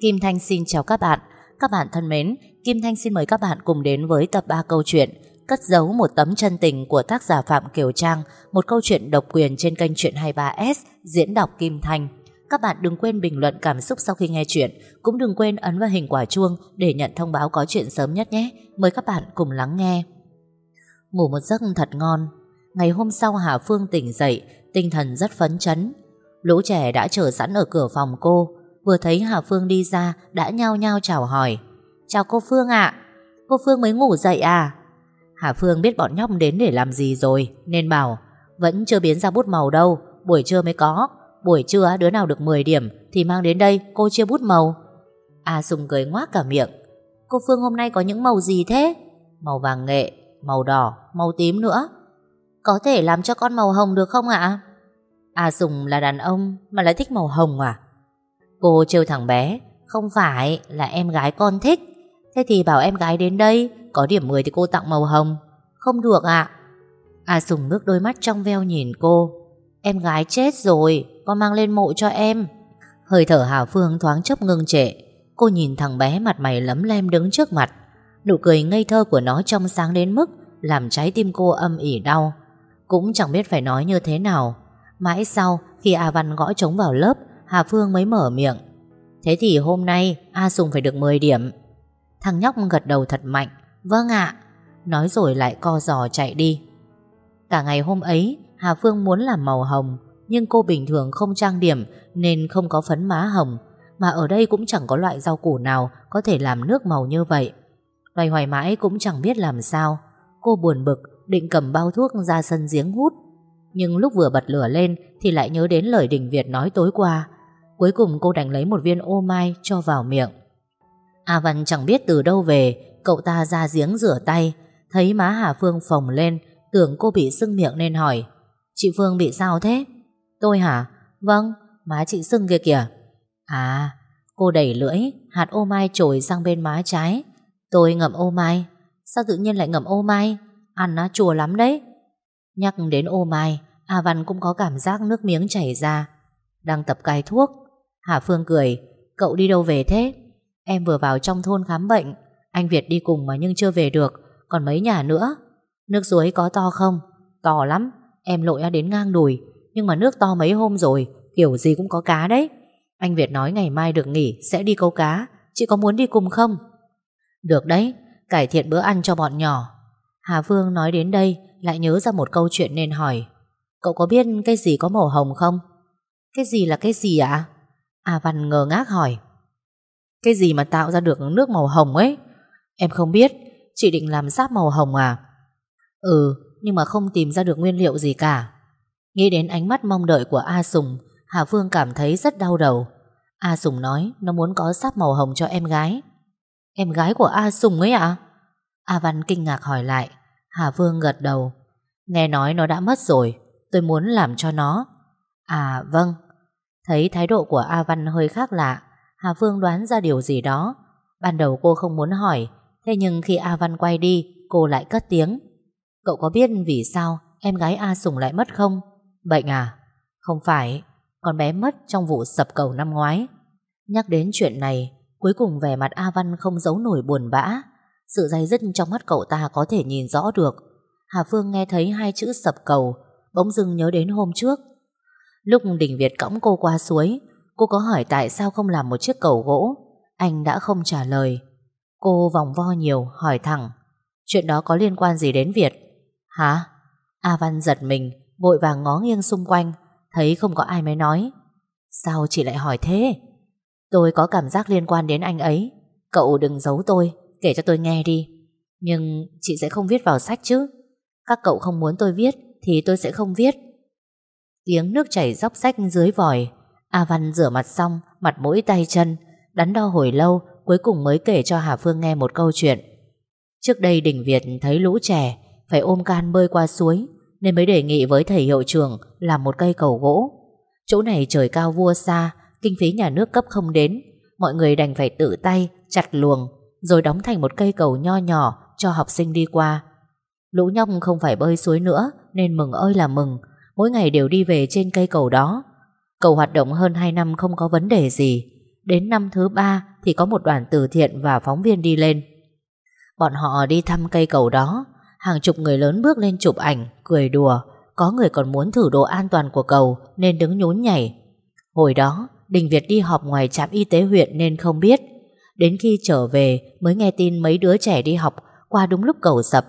Kim Thanh xin chào các bạn. Các bạn thân mến, Kim Thanh xin mời các bạn cùng đến với tập 3 câu chuyện Cất giấu một tấm chân tình của tác giả Phạm Kiều Trang, một câu chuyện độc quyền trên kênh Chuyện 23S, diễn đọc Kim Thanh. Các bạn đừng quên bình luận cảm xúc sau khi nghe chuyện, cũng đừng quên ấn vào hình quả chuông để nhận thông báo có chuyện sớm nhất nhé. Mời các bạn cùng lắng nghe. Ngủ một giấc thật ngon. Ngày hôm sau Hà Phương tỉnh dậy, tinh thần rất phấn chấn. Lũ trẻ đã chờ sẵn ở cửa phòng cô, vừa thấy Hà Phương đi ra đã nhao nhao chào hỏi. Chào cô Phương ạ, cô Phương mới ngủ dậy à? Hà Phương biết bọn nhóc đến để làm gì rồi, nên bảo vẫn chưa biến ra bút màu đâu, buổi trưa mới có. Buổi trưa đứa nào được 10 điểm thì mang đến đây cô chia bút màu. A Sùng cười ngoác cả miệng. Cô Phương hôm nay có những màu gì thế? Màu vàng nghệ, màu đỏ, màu tím nữa. Có thể làm cho con màu hồng được không ạ? A Sùng là đàn ông mà lại thích màu hồng à? Cô trêu thằng bé, không phải là em gái con thích. Thế thì bảo em gái đến đây, có điểm 10 thì cô tặng màu hồng. Không được ạ. A Sùng ngước đôi mắt trong veo nhìn cô. Em gái chết rồi, con mang lên mộ cho em. Hơi thở Hà Phương thoáng chốc ngưng trệ. Cô nhìn thằng bé mặt mày lấm lem đứng trước mặt. Nụ cười ngây thơ của nó trong sáng đến mức làm trái tim cô âm ỉ đau. Cũng chẳng biết phải nói như thế nào. Mãi sau, khi A Văn gõ trống vào lớp, Hà Phương mới mở miệng. Thế thì hôm nay A Sùng phải được 10 điểm. Thằng nhóc gật đầu thật mạnh. Vâng ạ. Nói rồi lại co giò chạy đi. Cả ngày hôm ấy, Hà Phương muốn làm màu hồng, nhưng cô bình thường không trang điểm nên không có phấn má hồng. Mà ở đây cũng chẳng có loại rau củ nào có thể làm nước màu như vậy. Loài hoài mãi cũng chẳng biết làm sao. Cô buồn bực, định cầm bao thuốc ra sân giếng hút. Nhưng lúc vừa bật lửa lên thì lại nhớ đến lời Đình Việt nói tối qua. Cuối cùng cô đành lấy một viên ô mai cho vào miệng. A Văn chẳng biết từ đâu về, cậu ta ra giếng rửa tay, thấy má Hà Phương phồng lên, tưởng cô bị sưng miệng nên hỏi. Chị Phương bị sao thế? Tôi hả? Vâng, má chị sưng kia kìa. À, cô đẩy lưỡi, hạt ô mai trồi sang bên má trái. Tôi ngậm ô mai. Sao tự nhiên lại ngậm ô mai? Ăn nó chua lắm đấy. Nhắc đến ô mai, A Văn cũng có cảm giác nước miếng chảy ra. Đang tập cai thuốc. Hà Phương cười, cậu đi đâu về thế? Em vừa vào trong thôn khám bệnh. Anh Việt đi cùng mà nhưng chưa về được. Còn mấy nhà nữa. Nước suối có to không? To lắm. Em lội đến ngang đùi. Nhưng mà nước to mấy hôm rồi. Kiểu gì cũng có cá đấy. Anh Việt nói ngày mai được nghỉ sẽ đi câu cá. Chị có muốn đi cùng không? Được đấy. Cải thiện bữa ăn cho bọn nhỏ. Hà Phương nói đến đây lại nhớ ra một câu chuyện nên hỏi. Cậu có biết cái gì có màu hồng không? Cái gì là cái gì ạ? À? A Văn ngờ ngác hỏi. Cái gì mà tạo ra được nước màu hồng ấy? Em không biết. Chị định làm sáp màu hồng à? Ừ, nhưng mà không tìm ra được nguyên liệu gì cả. Nghĩ đến ánh mắt mong đợi của A Sùng, Hà Phương cảm thấy rất đau đầu. A Sùng nói nó muốn có sáp màu hồng cho em gái. Em gái của A Sùng ấy ạ? À? A Văn kinh ngạc hỏi lại. Hà Phương gật đầu. Nghe nói nó đã mất rồi, tôi muốn làm cho nó. À vâng. Thấy thái độ của A Văn hơi khác lạ, Hà Phương đoán ra điều gì đó. Ban đầu cô không muốn hỏi, thế nhưng khi A Văn quay đi, cô lại cất tiếng. Cậu có biết vì sao em gái A Sùng lại mất không? Bệnh à? Không phải, con bé mất trong vụ sập cầu năm ngoái. Nhắc đến chuyện này, cuối cùng vẻ mặt A Văn không giấu nổi buồn bã. Sự dây dứt trong mắt cậu ta có thể nhìn rõ được. Hà Phương nghe thấy hai chữ sập cầu, bỗng dưng nhớ đến hôm trước. Lúc Đình Việt cõng cô qua suối, cô có hỏi tại sao không làm một chiếc cầu gỗ. Anh đã không trả lời. Cô vòng vo nhiều, hỏi thẳng. Chuyện đó có liên quan gì đến Việt? Hả? A Văn giật mình, vội vàng ngó nghiêng xung quanh, thấy không có ai mới nói. Sao chị lại hỏi thế? Tôi có cảm giác liên quan đến anh ấy. Cậu đừng giấu tôi, kể cho tôi nghe đi. Nhưng chị sẽ không viết vào sách chứ. Các cậu không muốn tôi viết thì tôi sẽ không viết. Tiếng nước chảy dốc rách dưới vòi. A Văn rửa mặt xong, mặt mũi tay chân, đắn đo hồi lâu, cuối cùng mới kể cho Hà Phương nghe một câu chuyện. Trước đây Đình Việt thấy lũ trẻ phải ôm can bơi qua suối, nên mới đề nghị với thầy hiệu trưởng làm một cây cầu gỗ. Chỗ này trời cao vua xa, kinh phí nhà nước cấp không đến, mọi người đành phải tự tay chặt luồng, rồi đóng thành một cây cầu nho nhỏ cho học sinh đi qua. Lũ nhóc không phải bơi suối nữa Nên mừng ơi là mừng Mỗi ngày đều đi về trên cây cầu đó Cầu hoạt động hơn 2 năm không có vấn đề gì Đến năm thứ ba thì có một đoàn từ thiện và phóng viên đi lên. Bọn họ đi thăm cây cầu đó, hàng chục người lớn bước lên chụp ảnh, cười đùa, có người còn muốn thử độ an toàn của cầu nên đứng nhún nhảy. Hồi đó, Đình Việt đi họp ngoài trạm y tế huyện nên không biết. Đến khi trở về mới nghe tin mấy đứa trẻ đi học qua đúng lúc cầu sập.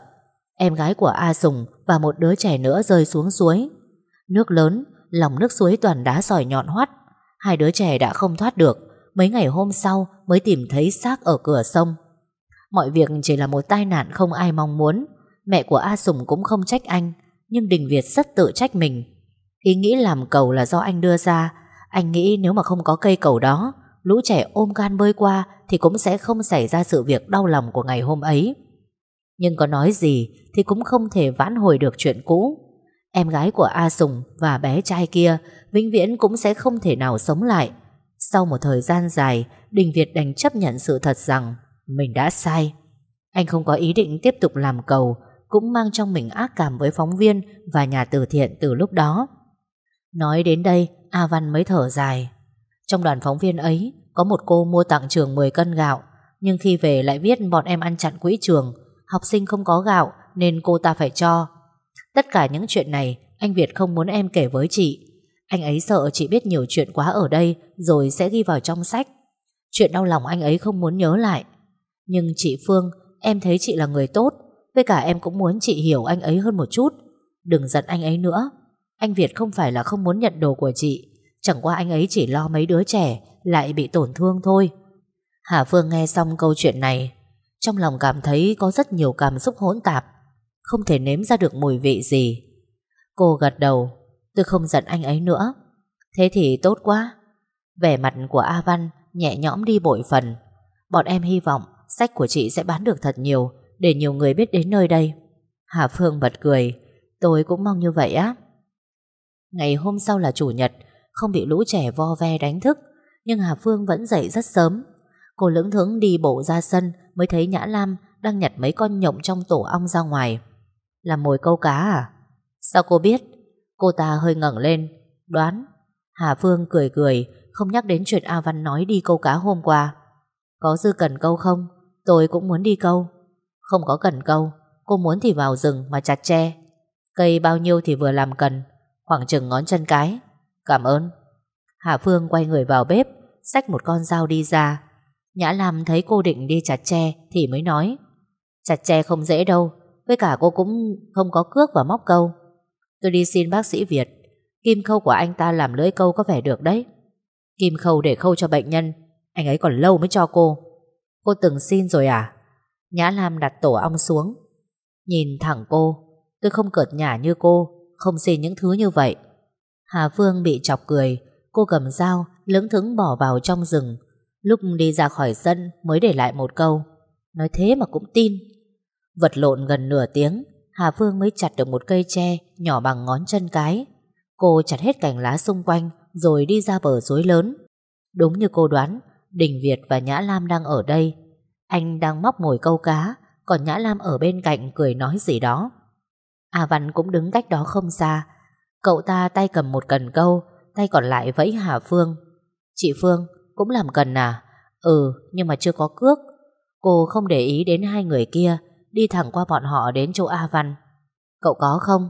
Em gái của A Sùng và một đứa trẻ nữa rơi xuống suối. Nước lớn, lòng nước suối toàn đá sỏi nhọn hoắt. Hai đứa trẻ đã không thoát được. Mấy ngày hôm sau mới tìm thấy xác ở cửa sông. Mọi việc chỉ là một tai nạn không ai mong muốn. Mẹ của A Sùng cũng không trách anh, nhưng Đình Việt rất tự trách mình. Ý nghĩ làm cầu là do anh đưa ra. Anh nghĩ nếu mà không có cây cầu đó, lũ trẻ ôm gan bơi qua thì cũng sẽ không xảy ra sự việc đau lòng của ngày hôm ấy. Nhưng có nói gì thì cũng không thể vãn hồi được chuyện cũ. Em gái của A Sùng và bé trai kia vĩnh viễn cũng sẽ không thể nào sống lại. Sau một thời gian dài, Đình Việt đành chấp nhận sự thật rằng mình đã sai. Anh không có ý định tiếp tục làm cầu, cũng mang trong mình ác cảm với phóng viên và nhà từ thiện từ lúc đó. Nói đến đây, A Văn mới thở dài. Trong đoàn phóng viên ấy, có một cô mua tặng trường 10 cân gạo, nhưng khi về lại viết bọn em ăn chặn quỹ trường, học sinh không có gạo nên cô ta phải cho. Tất cả những chuyện này anh Việt không muốn em kể với chị. Anh ấy sợ chị biết nhiều chuyện quá ở đây rồi sẽ ghi vào trong sách. Chuyện đau lòng anh ấy không muốn nhớ lại. Nhưng chị Phương, em thấy chị là người tốt, với cả em cũng muốn chị hiểu anh ấy hơn một chút. Đừng giận anh ấy nữa. Anh Việt không phải là không muốn nhận đồ của chị, chẳng qua anh ấy chỉ lo mấy đứa trẻ lại bị tổn thương thôi. Hà Phương nghe xong câu chuyện này, trong lòng cảm thấy có rất nhiều cảm xúc hỗn tạp, không thể nếm ra được mùi vị gì. Cô gật đầu, tôi không giận anh ấy nữa. Thế thì tốt quá. Vẻ mặt của A Văn nhẹ nhõm đi bội phần. Bọn em hy vọng sách của chị sẽ bán được thật nhiều để nhiều người biết đến nơi đây. Hà Phương bật cười, tôi cũng mong như vậy á. Ngày hôm sau là chủ nhật, không bị lũ trẻ vo ve đánh thức, nhưng Hà Phương vẫn dậy rất sớm. Cô lững thững đi bộ ra sân mới thấy Nhã Lam đang nhặt mấy con nhộng trong tổ ong ra ngoài. Làm mồi câu cá à? Sao cô biết? Cô ta hơi ngẩng lên, đoán. Hà Phương cười cười, không nhắc đến chuyện A Văn nói đi câu cá hôm qua. Có dư cần câu không? Tôi cũng muốn đi câu. Không có cần câu, cô muốn thì vào rừng mà chặt tre. Cây bao nhiêu thì vừa làm cần, khoảng chừng ngón chân cái. Cảm ơn. Hà Phương quay người vào bếp, xách một con dao đi ra. Nhã Lam thấy cô định đi chặt tre thì mới nói. Chặt tre không dễ đâu, với cả cô cũng không có cước và móc câu. Tôi đi xin bác sĩ Việt, kim khâu của anh ta làm lưỡi câu có vẻ được đấy. Kim khâu để khâu cho bệnh nhân, anh ấy còn lâu mới cho cô. Cô từng xin rồi à? Nhã Lam đặt tổ ong xuống. Nhìn thẳng cô, tôi không cợt nhả như cô, không xin những thứ như vậy. Hà Phương bị chọc cười, cô cầm dao, lững thững bỏ vào trong rừng. Lúc đi ra khỏi sân mới để lại một câu. Nói thế mà cũng tin. Vật lộn gần nửa tiếng, Hà Phương mới chặt được một cây tre nhỏ bằng ngón chân cái. Cô chặt hết cành lá xung quanh rồi đi ra bờ suối lớn. Đúng như cô đoán, Đình Việt và Nhã Lam đang ở đây. Anh đang móc ngồi câu cá, còn Nhã Lam ở bên cạnh cười nói gì đó. A Văn cũng đứng cách đó không xa. Cậu ta tay cầm một cần câu, tay còn lại vẫy Hà Phương. Chị Phương, cũng làm cần à? Ừ, nhưng mà chưa có cước. Cô không để ý đến hai người kia, đi thẳng qua bọn họ đến chỗ A Văn. Cậu có không?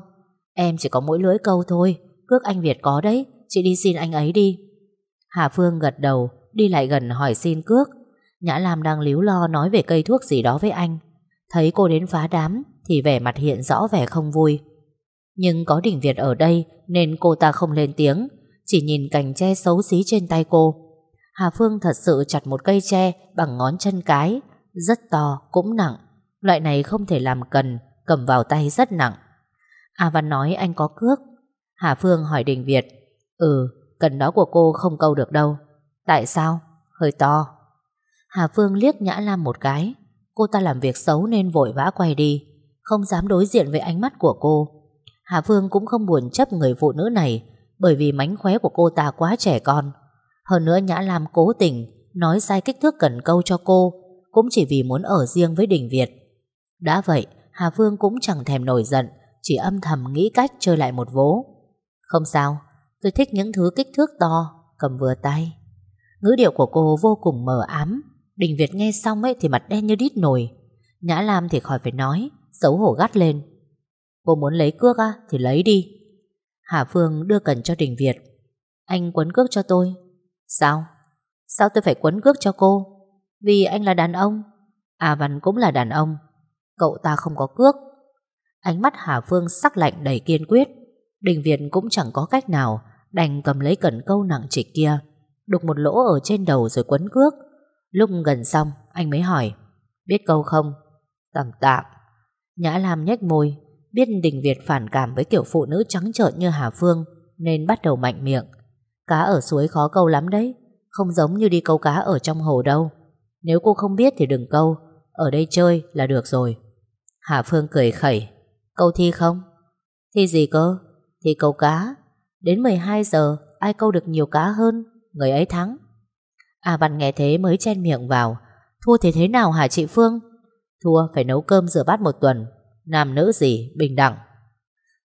Em chỉ có mỗi lưỡi câu thôi, cước anh Việt có đấy, chị đi xin anh ấy đi. Hà Phương gật đầu, đi lại gần hỏi xin cước. Nhã Lam đang líu lo nói về cây thuốc gì đó với anh. Thấy cô đến phá đám thì vẻ mặt hiện rõ vẻ không vui. Nhưng có Đình Việt ở đây nên cô ta không lên tiếng, chỉ nhìn cành tre xấu xí trên tay cô. Hà Phương thật sự chặt một cây tre bằng ngón chân cái, rất to, cũng nặng. Loại này không thể làm cần, cầm vào tay rất nặng. A Văn nói anh có cước. Hà Phương hỏi Đình Việt, Ừ, cần đó của cô không câu được đâu. Tại sao? Hơi to. Hà Phương liếc Nhã Lam một cái. Cô ta làm việc xấu nên vội vã quay đi. Không dám đối diện với ánh mắt của cô. Hà Phương cũng không buồn chấp người phụ nữ này bởi vì mánh khóe của cô ta quá trẻ con. Hơn nữa Nhã Lam cố tình nói sai kích thước cần câu cho cô cũng chỉ vì muốn ở riêng với Đình Việt. Đã vậy, Hà Phương cũng chẳng thèm nổi giận chỉ âm thầm nghĩ cách chơi lại một vố. Không sao, tôi thích những thứ kích thước to, cầm vừa tay. Ngữ điệu của cô vô cùng mờ ám, Đình Việt nghe xong ấy thì mặt đen như đít nồi. Nhã Lam thì khỏi phải nói, xấu hổ gắt lên. Cô muốn lấy cước á, thì lấy đi. Hà Phương đưa cần cho Đình Việt. Anh quấn cước cho tôi. Sao? Sao tôi phải quấn cước cho cô? Vì anh là đàn ông. À Văn cũng là đàn ông. Cậu ta không có cước. Ánh mắt Hà Phương sắc lạnh đầy kiên quyết. Đình Việt cũng chẳng có cách nào đành cầm lấy cần câu nặng trịch kia đục một lỗ ở trên đầu rồi quấn cước. Lúc gần xong, anh mới hỏi, biết câu không? Tạm tạm. Nhã Lam nhếch môi, biết Đình Việt phản cảm với kiểu phụ nữ trắng trợn như Hà Phương, nên bắt đầu mạnh miệng. Cá ở suối khó câu lắm đấy, không giống như đi câu cá ở trong hồ đâu. Nếu cô không biết thì đừng câu, ở đây chơi là được rồi. Hà Phương cười khẩy, câu thi không? Thi gì cơ? Thi câu cá. Đến 12 giờ, ai câu được nhiều cá hơn người ấy thắng. A Văn nghe thế mới chen miệng vào. Thua thì thế nào hả chị Phương? Thua phải nấu cơm rửa bát một tuần. Nam nữ gì, bình đẳng.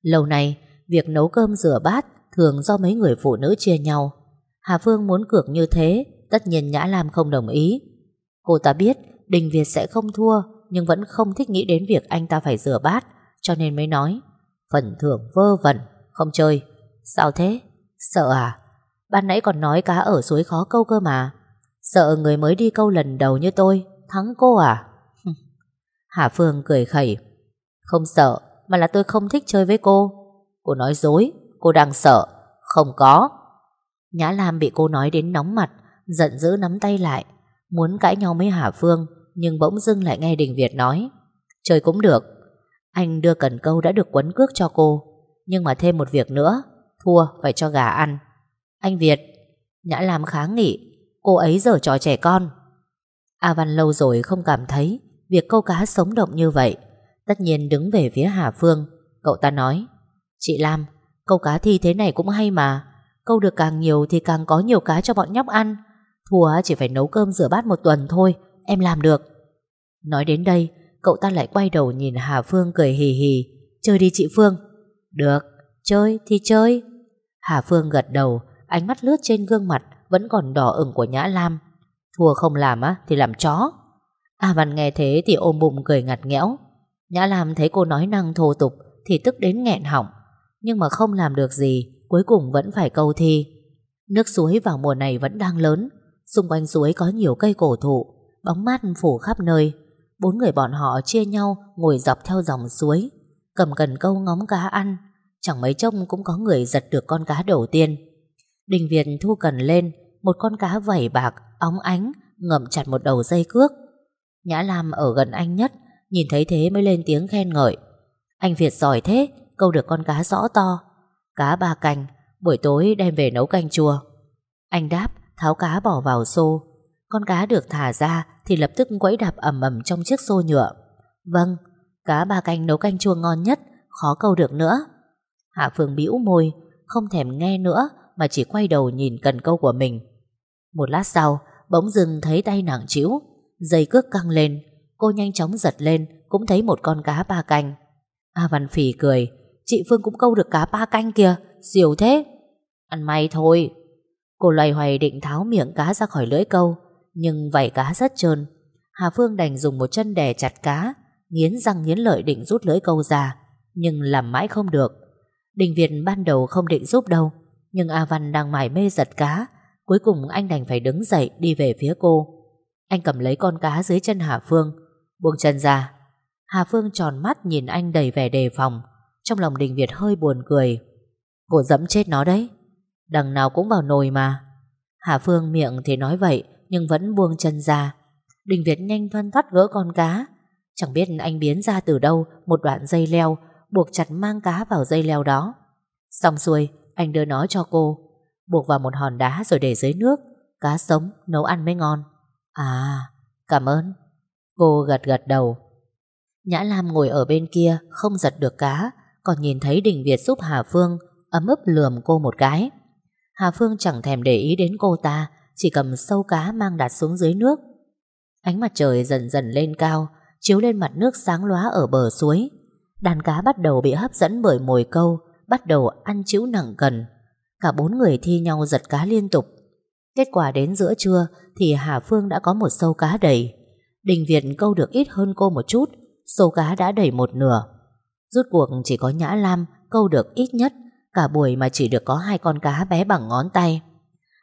Lâu nay, việc nấu cơm rửa bát thường do mấy người phụ nữ chia nhau. Hà Phương muốn cược như thế, tất nhiên Nhã Lam không đồng ý. Cô ta biết Đình Việt sẽ không thua, nhưng vẫn không thích nghĩ đến việc anh ta phải rửa bát, cho nên mới nói, phần thưởng vơ vẩn, không chơi. Sao thế? Sợ à? Ban nãy còn nói cá ở suối khó câu cơ mà Sợ người mới đi câu lần đầu như tôi Thắng cô à Hà Phương cười khẩy Không sợ Mà là tôi không thích chơi với cô Cô nói dối Cô đang sợ Không có Nhã Lam bị cô nói đến nóng mặt Giận dữ nắm tay lại Muốn cãi nhau với Hà Phương nhưng bỗng dưng lại nghe Đình Việt nói Chơi cũng được, Anh đưa cần câu đã được quấn cước cho cô, Nhưng mà thêm một việc nữa, Thua phải cho gà ăn. Anh Việt, Nhã Lam kháng nghị, Cô ấy giờ trò trẻ con. A Văn lâu rồi không cảm thấy Việc câu cá sống động như vậy. Tất nhiên đứng về phía Hà Phương, Cậu ta nói, Chị Lam, Câu cá thi thế này cũng hay mà, Câu được càng nhiều thì càng có nhiều cá cho bọn nhóc ăn. Thua chỉ phải nấu cơm rửa bát một tuần thôi Em làm được. Nói đến đây Cậu ta lại quay đầu nhìn Hà Phương cười hì hì. Chơi đi chị Phương. Được, chơi thì chơi. Hà Phương gật đầu Ánh mắt lướt trên gương mặt Vẫn còn đỏ ửng của Nhã Lam. Thua không làm á thì làm chó. À, A Văn nghe thế thì ôm bụng cười ngặt nghẽo. Nhã Lam thấy cô nói năng thô tục Thì tức đến nghẹn họng. Nhưng mà không làm được gì Cuối cùng vẫn phải câu thi. Nước suối vào mùa này vẫn đang lớn. Xung quanh suối có nhiều cây cổ thụ. Bóng mát phủ khắp nơi. Bốn người bọn họ chia nhau Ngồi dọc theo dòng suối Cầm cần câu ngóng cá ăn. Chẳng mấy chốc cũng có người giật được con cá đầu tiên. Đình Việt thu cần lên Một con cá vảy bạc, óng ánh Ngậm chặt một đầu dây cước. Nhã Lam ở gần anh nhất Nhìn thấy thế mới lên tiếng khen ngợi. Anh Việt giỏi thế Câu được con cá rõ to. Cá ba cành Buổi tối đem về nấu canh chua Anh đáp tháo cá bỏ vào xô. Con cá được thả ra thì lập tức quẫy đạp ẩm ẩm trong chiếc xô nhựa Vâng Cá ba canh nấu canh chua ngon nhất Khó câu được nữa Hạ Phương bĩu môi Không thèm nghe nữa mà chỉ quay đầu nhìn cần câu của mình. Một lát sau, bỗng dưng thấy tay nặng chịu, dây cước căng lên, cô nhanh chóng giật lên, cũng thấy một con cá ba canh. A Văn Phỉ cười, chị Phương cũng câu được cá ba canh kìa, siêu thế. Ăn may thôi. Cô loay hoay định tháo miệng cá ra khỏi lưỡi câu, nhưng vảy cá rất trơn. Hà Phương đành dùng một chân đè chặt cá, nghiến răng nghiến lợi định rút lưỡi câu ra, nhưng làm mãi không được. Đình Việt ban đầu không định giúp đâu, nhưng A Văn đang mải mê giật cá Cuối cùng anh đành phải đứng dậy Đi về phía cô Anh cầm lấy con cá dưới chân Hà Phương Buông chân ra Hà Phương tròn mắt nhìn anh đầy vẻ đề phòng Trong lòng Đình Việt hơi buồn cười Cô dẫm chết nó đấy Đằng nào cũng vào nồi mà Hà Phương miệng thì nói vậy nhưng vẫn buông chân ra. Đình Việt nhanh thoăn thoắt gỡ con cá. Chẳng biết anh biến ra từ đâu Một đoạn dây leo, Buộc chặt mang cá vào dây leo đó. Xong xuôi, anh đưa nó cho cô, Buộc vào một hòn đá rồi để dưới nước, Cá sống nấu ăn mới ngon. À cảm ơn. Cô gật gật đầu. Nhã Lam ngồi ở bên kia, Không giật được cá, Còn nhìn thấy Đình Việt giúp Hà Phương Ấm ức lườm cô một cái. Hà Phương chẳng thèm để ý đến cô ta chỉ cầm sâu cá mang đặt xuống dưới nước Ánh mặt trời dần dần lên cao Chiếu lên mặt nước sáng lóa ở bờ suối Đàn cá bắt đầu bị hấp dẫn bởi mồi câu bắt đầu ăn chịu nặng cần. Cả bốn người thi nhau giật cá liên tục. Kết quả đến giữa trưa thì Hà Phương đã có một sâu cá đầy. Đình Việt câu được ít hơn cô một chút, sâu cá đã đầy một nửa. Rút cuộc chỉ có Nhã Lam câu được ít nhất, cả buổi mà chỉ được có hai con cá bé bằng ngón tay.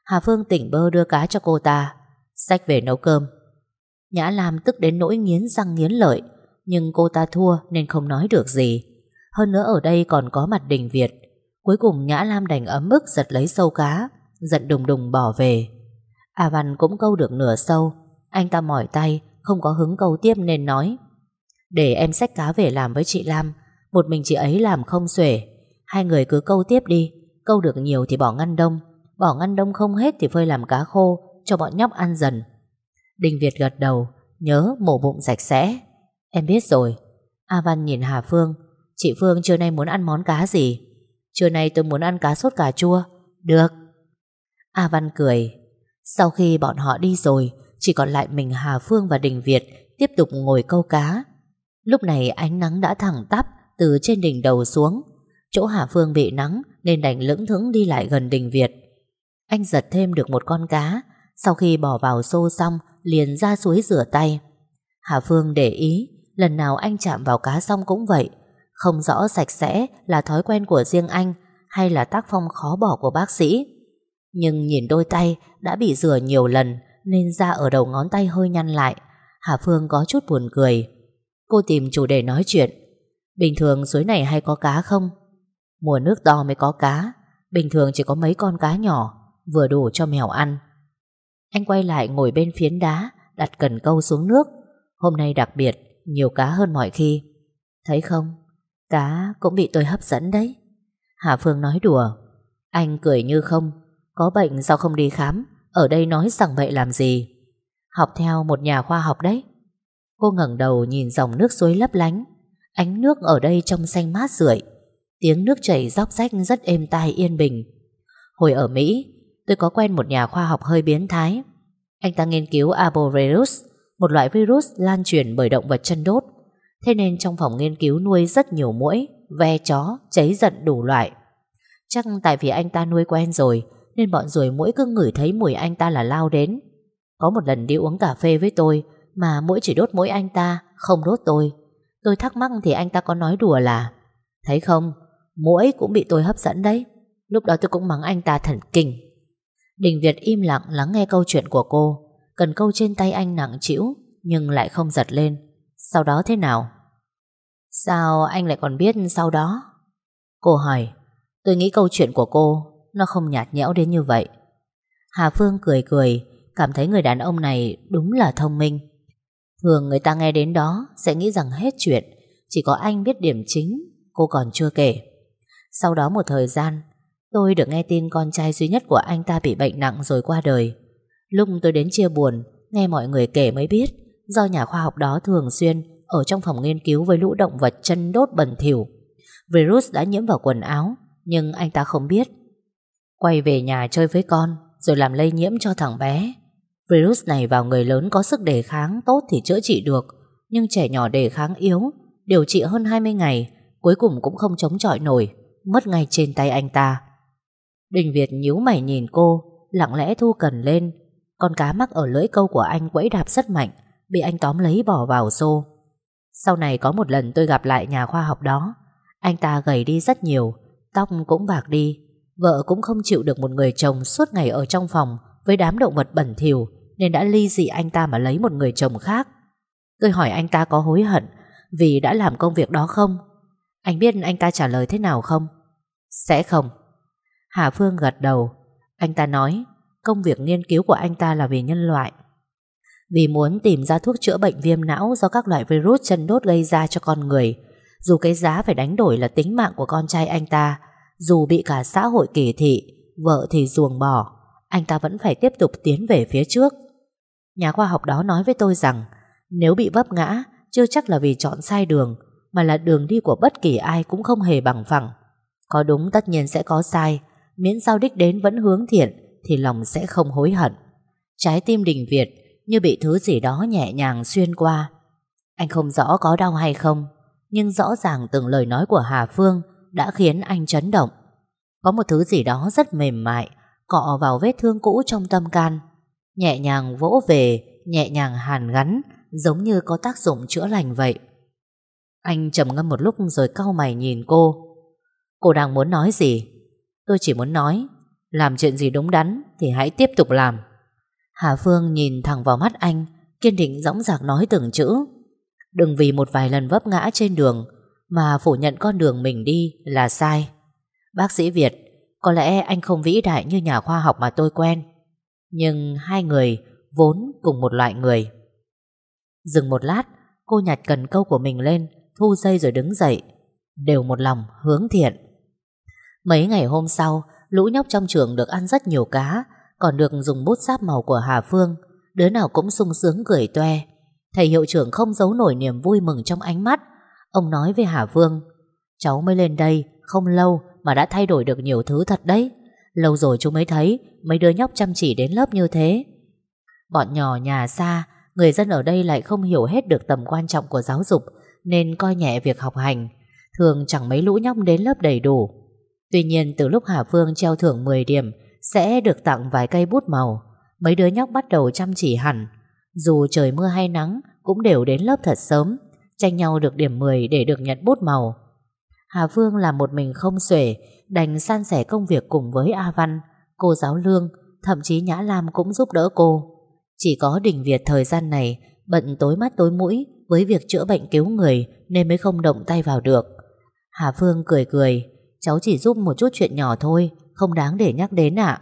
Hà Phương tỉnh bơ đưa cá cho cô ta, xách về nấu cơm. Nhã Lam tức đến nỗi nghiến răng nghiến lợi, nhưng cô ta thua nên không nói được gì. Hơn nữa ở đây còn có mặt Đình Việt. Cuối cùng Nhã Lam đành ấm ức giật lấy sâu cá, giận đùng đùng bỏ về. A Văn cũng câu được nửa sâu, anh ta mỏi tay, không có hứng câu tiếp nên nói. Để em xách cá về làm với chị Lam, một mình chị ấy làm không xuể. Hai người cứ câu tiếp đi, câu được nhiều thì bỏ ngăn đông, bỏ ngăn đông không hết thì phơi làm cá khô cho bọn nhóc ăn dần. Đình Việt gật đầu, nhớ mổ bụng sạch sẽ. Em biết rồi. A Văn nhìn Hà Phương, chị Phương trưa nay muốn ăn món cá gì? Trưa nay tôi muốn ăn cá sốt cà chua. Được. A Văn cười. Sau khi bọn họ đi rồi, chỉ còn lại mình Hà Phương và Đình Việt tiếp tục ngồi câu cá. Lúc này ánh nắng đã thẳng tắp từ trên đỉnh đầu xuống. Chỗ Hà Phương bị nắng nên đành lững thững đi lại gần Đình Việt. Anh giật thêm được một con cá, sau khi bỏ vào xô xong liền ra suối rửa tay. Hà Phương để ý, lần nào anh chạm vào cá xong cũng vậy. Không rõ sạch sẽ là thói quen của riêng anh hay là tác phong khó bỏ của bác sĩ. Nhưng nhìn đôi tay đã bị rửa nhiều lần nên da ở đầu ngón tay hơi nhăn lại. Hà Phương có chút buồn cười. Cô tìm chủ đề nói chuyện. Bình thường suối này hay có cá không? Mùa nước to mới có cá. Bình thường chỉ có mấy con cá nhỏ, vừa đủ cho mèo ăn. Anh quay lại ngồi bên phiến đá, đặt cần câu xuống nước. Hôm nay đặc biệt, nhiều cá hơn mọi khi. Thấy không? Cá cũng bị tôi hấp dẫn đấy. Hà Phương nói đùa. Anh cười như không. Có bệnh sao không đi khám? Ở đây nói rằng vậy làm gì? Học theo một nhà khoa học đấy. Cô ngẩng đầu nhìn dòng nước suối lấp lánh. Ánh nước ở đây trong xanh mát rượi. Tiếng nước chảy róc rách rất êm tai yên bình. Hồi ở Mỹ, tôi có quen một nhà khoa học hơi biến thái. Anh ta nghiên cứu arbovirus, một loại virus lan truyền bởi động vật chân đốt. Thế nên trong phòng nghiên cứu nuôi rất nhiều muỗi, ve chó, cháy giận đủ loại. Chắc tại vì anh ta nuôi quen rồi, nên bọn ruồi muỗi cứ ngửi thấy mùi anh ta là lao đến. Có một lần đi uống cà phê với tôi, mà muỗi chỉ đốt mỗi anh ta, không đốt tôi. Tôi thắc mắc thì anh ta có nói đùa là Thấy không, muỗi cũng bị tôi hấp dẫn đấy. Lúc đó tôi cũng mắng anh ta thần kinh. Đình Việt im lặng lắng nghe câu chuyện của cô. Cần câu trên tay anh nặng chịu, nhưng lại không giật lên. Sau đó thế nào? Sao anh lại còn biết sau đó? Cô hỏi, tôi nghĩ câu chuyện của cô nó không nhạt nhẽo đến như vậy. Hà Phương cười cười, cảm thấy người đàn ông này đúng là thông minh. Thường người ta nghe đến đó sẽ nghĩ rằng hết chuyện, chỉ có anh biết điểm chính, cô còn chưa kể. Sau đó một thời gian, tôi được nghe tin con trai duy nhất của anh ta bị bệnh nặng rồi qua đời. Lúc tôi đến chia buồn, nghe mọi người kể mới biết, do nhà khoa học đó thường xuyên ở trong phòng nghiên cứu với lũ động vật chân đốt bẩn thỉu. Virus đã nhiễm vào quần áo, nhưng anh ta không biết. Quay về nhà chơi với con, rồi làm lây nhiễm cho thằng bé. Virus này vào người lớn có sức đề kháng tốt thì chữa trị được, nhưng trẻ nhỏ đề kháng yếu, điều trị hơn 20 ngày, cuối cùng cũng không chống chọi nổi, mất ngay trên tay anh ta. Đình Việt nhíu mày nhìn cô, lặng lẽ thu cần lên. Con cá mắc ở lưỡi câu của anh quẫy đạp rất mạnh, bị anh tóm lấy bỏ vào xô. Sau này có một lần tôi gặp lại nhà khoa học đó, anh ta gầy đi rất nhiều, tóc cũng bạc đi, vợ cũng không chịu được một người chồng suốt ngày ở trong phòng với đám động vật bẩn thỉu nên đã ly dị anh ta mà lấy một người chồng khác. Tôi hỏi anh ta có hối hận vì đã làm công việc đó không? Anh biết anh ta trả lời thế nào không? Sẽ không. Hà Phương gật đầu. Anh ta nói công việc nghiên cứu của anh ta là vì nhân loại. Vì muốn tìm ra thuốc chữa bệnh viêm não do các loại virus chân đốt gây ra cho con người. Dù cái giá phải đánh đổi là tính mạng của con trai anh ta, dù bị cả xã hội kỳ thị, vợ thì ruồng bỏ, anh ta vẫn phải tiếp tục tiến về phía trước. Nhà khoa học đó nói với tôi rằng nếu bị vấp ngã, chưa chắc là vì chọn sai đường, mà là đường đi của bất kỳ ai cũng không hề bằng phẳng. Có đúng tất nhiên sẽ có sai, miễn sao đích đến vẫn hướng thiện thì lòng sẽ không hối hận. Trái tim đình Việt như bị thứ gì đó nhẹ nhàng xuyên qua. Anh không rõ có đau hay không, nhưng rõ ràng từng lời nói của Hà Phương đã khiến anh chấn động. Có một thứ gì đó rất mềm mại, Cọ vào vết thương cũ trong tâm can Nhẹ nhàng vỗ về Nhẹ nhàng hàn gắn Giống như có tác dụng chữa lành vậy Anh trầm ngâm một lúc rồi cau mày nhìn cô Cô đang muốn nói gì Tôi chỉ muốn nói, Làm chuyện gì đúng đắn Thì hãy tiếp tục làm. Hà Phương nhìn thẳng vào mắt anh, Kiên định dõng dạc nói từng chữ. Đừng vì một vài lần vấp ngã trên đường Mà phủ nhận con đường mình đi là sai. Bác sĩ Việt, Có lẽ anh không vĩ đại như nhà khoa học mà tôi quen, Nhưng hai người Vốn cùng một loại người. Dừng một lát, Cô nhặt cần câu của mình lên, Thu dây rồi đứng dậy, Đều một lòng hướng thiện. Mấy ngày hôm sau, Lũ nhóc trong trường được ăn rất nhiều cá, Còn được dùng bút sáp màu của Hà Phương. Đứa nào cũng sung sướng cười toe. Thầy hiệu trưởng không giấu nổi niềm vui mừng trong ánh mắt. Ông nói với Hà Phương, Cháu mới lên đây, Không lâu mà đã thay đổi được nhiều thứ thật đấy. Lâu rồi chú mới thấy Mấy đứa nhóc chăm chỉ đến lớp như thế. Bọn nhỏ nhà xa, Người dân ở đây lại không hiểu hết được tầm quan trọng của giáo dục, Nên coi nhẹ việc học hành. Thường chẳng mấy lũ nhóc đến lớp đầy đủ. Tuy nhiên, từ lúc Hà Phương treo thưởng 10 điểm, Sẽ được tặng vài cây bút màu. Mấy đứa nhóc bắt đầu chăm chỉ hẳn. Dù trời mưa hay nắng, Cũng đều đến lớp thật sớm, Tranh nhau được điểm 10 để được nhận bút màu. Hà Phương làm một mình không xuể, Đành san sẻ công việc cùng với A Văn, Cô giáo Lương, Thậm chí Nhã Lam cũng giúp đỡ cô. Chỉ có Đình Việt thời gian này, Bận tối mắt tối mũi Với việc chữa bệnh cứu người Nên mới không động tay vào được. Hà Phương cười cười Cháu chỉ giúp một chút chuyện nhỏ thôi, Không đáng để nhắc đến ạ.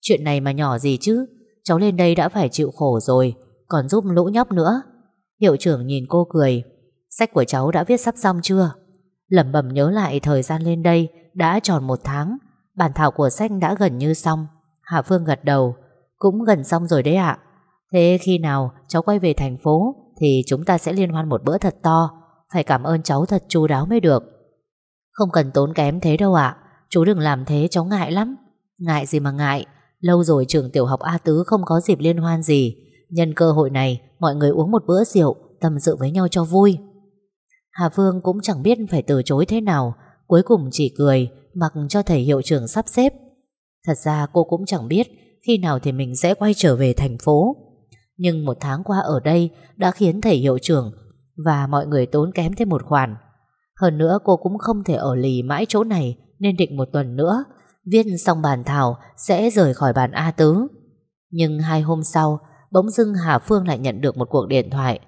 Chuyện này mà nhỏ gì chứ? Cháu lên đây đã phải chịu khổ rồi, Còn giúp lũ nhóc nữa. Hiệu trưởng nhìn cô cười. Sách của cháu đã viết sắp xong chưa? Lẩm bẩm nhớ lại thời gian lên đây, Đã tròn một tháng. Bản thảo của sách đã gần như xong. Hạ Phương gật đầu. Cũng gần xong rồi đấy ạ. Thế khi nào cháu quay về thành phố, Thì chúng ta sẽ liên hoan một bữa thật to. Phải cảm ơn cháu thật chu đáo mới được. Không cần tốn kém thế đâu ạ. Chú đừng làm thế, cháu ngại lắm. Ngại gì mà ngại. Lâu rồi trường tiểu học A Tứ không có dịp liên hoan gì. Nhân cơ hội này, Mọi người uống một bữa rượu, Tâm sự với nhau cho vui. Hà Phương cũng chẳng biết phải từ chối thế nào. Cuối cùng chỉ cười, Mặc cho thầy hiệu trưởng sắp xếp. Thật ra cô cũng chẳng biết Khi nào thì mình sẽ quay trở về thành phố. Nhưng một tháng qua ở đây Đã khiến thầy hiệu trưởng Và mọi người tốn kém thêm một khoản. Hơn nữa cô cũng không thể ở lì mãi chỗ này, Nên định một tuần nữa, Viết xong bàn thảo Sẽ rời khỏi bàn A Tứ. Nhưng hai hôm sau, Bỗng dưng Hà Phương lại nhận được một cuộc điện thoại.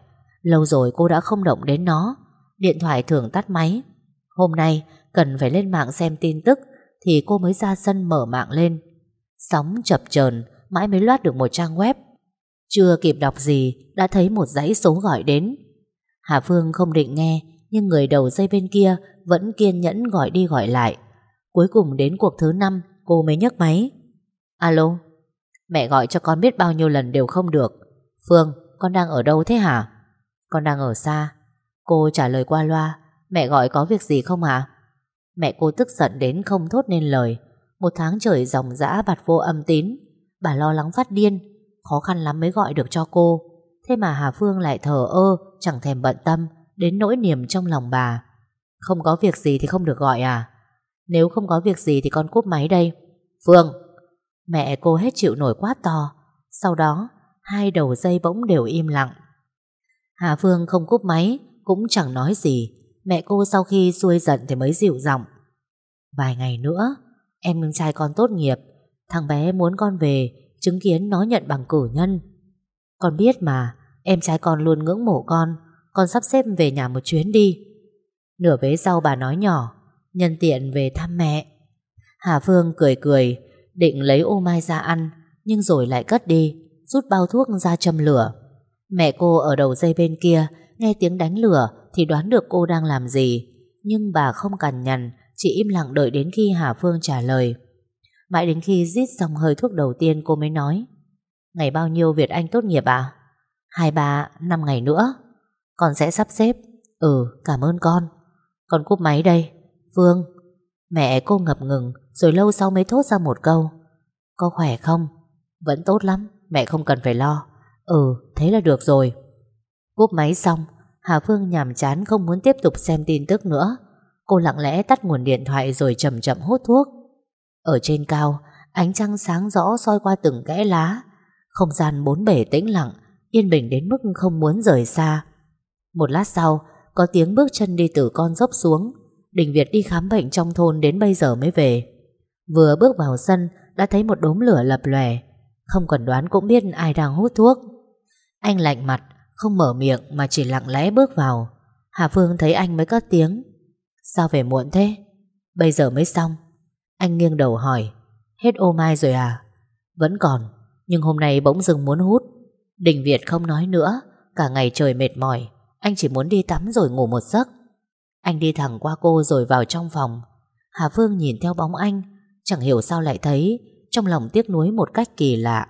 Lâu rồi cô đã không động đến nó, Điện thoại thường tắt máy. Hôm nay, cần phải lên mạng xem tin tức, Thì cô mới ra sân mở mạng lên. Sóng chập chờn, Mãi mới loát được một trang web. Chưa kịp đọc gì, Đã thấy một dãy số gọi đến. Hà Phương không định nghe nhưng người đầu dây bên kia Vẫn kiên nhẫn gọi đi gọi lại. Cuối cùng đến cuộc thứ năm, Cô mới nhấc máy. Alo, Mẹ gọi cho con biết bao nhiêu lần đều không được. Phương, con đang ở đâu thế hả? Con đang ở xa. Cô trả lời qua loa, Mẹ gọi có việc gì không hả? Mẹ cô tức giận đến không thốt nên lời. Một tháng trời dòng dã bạt vô âm tín. Bà lo lắng phát điên, Khó khăn lắm mới gọi được cho cô. Thế mà Hà Phương lại thờ ơ, Chẳng thèm bận tâm. Đến nỗi niềm trong lòng bà Không có việc gì thì không được gọi à Nếu không có việc gì thì con cúp máy đây Phương Mẹ cô hết chịu nổi quá to Sau đó Hai đầu dây bỗng đều im lặng Hà Phương không cúp máy cũng chẳng nói gì. Mẹ cô sau khi xuôi giận thì mới dịu giọng. Vài ngày nữa, em trai con tốt nghiệp. Thằng bé muốn con về chứng kiến nó nhận bằng cử nhân. Con biết mà, em trai con luôn ngưỡng mộ con. Con sắp xếp về nhà một chuyến đi. Nửa vế sau bà nói nhỏ, nhân tiện về thăm mẹ. Hà Phương cười cười, định lấy ô mai ra ăn, nhưng rồi lại cất đi, rút bao thuốc ra châm lửa. Mẹ cô ở đầu dây bên kia Nghe tiếng đánh lửa thì đoán được cô đang làm gì Nhưng bà không cằn nhằn Chỉ im lặng đợi đến khi Hà Phương trả lời Mãi đến khi rít xong hơi thuốc đầu tiên cô mới nói Ngày bao nhiêu Việt Anh tốt nghiệp à? Hai ba, năm ngày nữa con sẽ sắp xếp. Ừ, cảm ơn con. Con cúp máy đây. Phương Mẹ cô ngập ngừng Rồi lâu sau mới thốt ra một câu. Có khỏe không? Vẫn tốt lắm, mẹ không cần phải lo. Ừ, thế là được rồi. Cúp máy xong Hà Phương nhàm chán không muốn tiếp tục xem tin tức nữa. Cô lặng lẽ tắt nguồn điện thoại Rồi chậm chậm hút thuốc. Ở trên cao Ánh trăng sáng rõ soi qua từng kẽ lá. Không gian bốn bể tĩnh lặng Yên bình đến mức không muốn rời xa. Một lát sau, Có tiếng bước chân đi từ con dốc xuống. Đình Việt đi khám bệnh trong thôn đến bây giờ mới về. Vừa bước vào sân, Đã thấy một đốm lửa lập lòe. Không cần đoán cũng biết ai đang hút thuốc. Anh lạnh mặt, Không mở miệng mà chỉ lặng lẽ bước vào. Hà Phương thấy anh mới cất tiếng. Sao về muộn thế? Bây giờ mới xong. Anh nghiêng đầu hỏi. Hết ô mai rồi à? Vẫn còn, Nhưng hôm nay bỗng dưng muốn hút. Đình Việt không nói nữa, Cả ngày trời mệt mỏi. Anh chỉ muốn đi tắm rồi ngủ một giấc. Anh đi thẳng qua cô rồi vào trong phòng. Hà Phương nhìn theo bóng anh, Chẳng hiểu sao lại thấy Trong lòng tiếc nuối một cách kỳ lạ.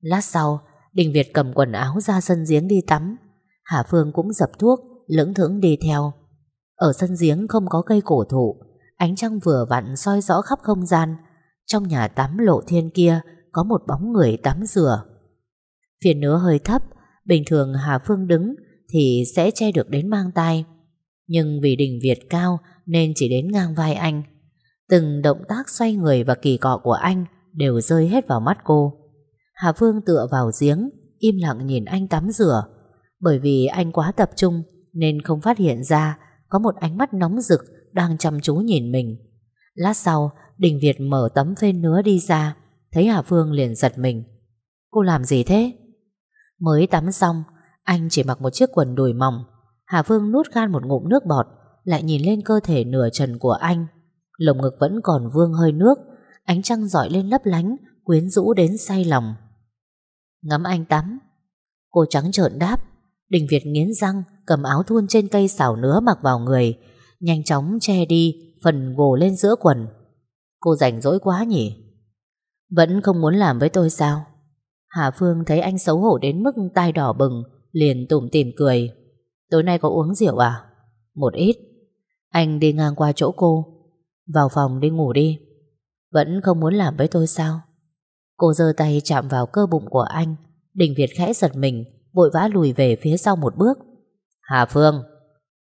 Lát sau, Đình Việt cầm quần áo ra sân giếng đi tắm. Hà Phương cũng dập thuốc, Lững thững đi theo. Ở sân giếng không có cây cổ thụ, Ánh trăng vừa vặn soi rõ khắp không gian. Trong nhà tắm lộ thiên kia, Có một bóng người tắm rửa. Phiền nứa hơi thấp, Bình thường Hà Phương đứng thì sẽ che được đến mang tay Nhưng vì đỉnh Việt cao Nên chỉ đến ngang vai anh. Từng động tác xoay người và kỳ cọ của anh Đều rơi hết vào mắt cô. Hà Phương tựa vào giếng, Im lặng nhìn anh tắm rửa. Bởi vì anh quá tập trung Nên không phát hiện ra Có một ánh mắt nóng rực Đang chăm chú nhìn mình. Lát sau Đình Việt mở tấm phên nứa đi ra, Thấy Hà Phương liền giật mình. Cô làm gì thế? Mới tắm xong anh chỉ mặc một chiếc quần đùi mỏng. Hà Phương nuốt gan một ngụm nước bọt, Lại nhìn lên cơ thể nửa trần của anh. Lồng ngực vẫn còn vương hơi nước, Ánh trăng dọi lên lấp lánh, Quyến rũ đến say lòng. Ngắm anh tắm. Cô trắng trợn đáp. Đình Việt nghiến răng, Cầm áo thun trên cây xảo nứa mặc vào người, Nhanh chóng che đi Phần gồ lên giữa quần. Cô rảnh rỗi quá nhỉ? Vẫn không muốn làm với tôi sao? Hà Phương thấy anh xấu hổ đến mức tai đỏ bừng Liền tủm tỉm cười. Tối nay có uống rượu à? Một ít. Anh đi ngang qua chỗ cô. Vào phòng đi ngủ đi. Vẫn không muốn làm với tôi sao? Cô giơ tay chạm vào cơ bụng của anh. Đình Việt khẽ giật mình, Vội vã lùi về phía sau một bước. Hà Phương,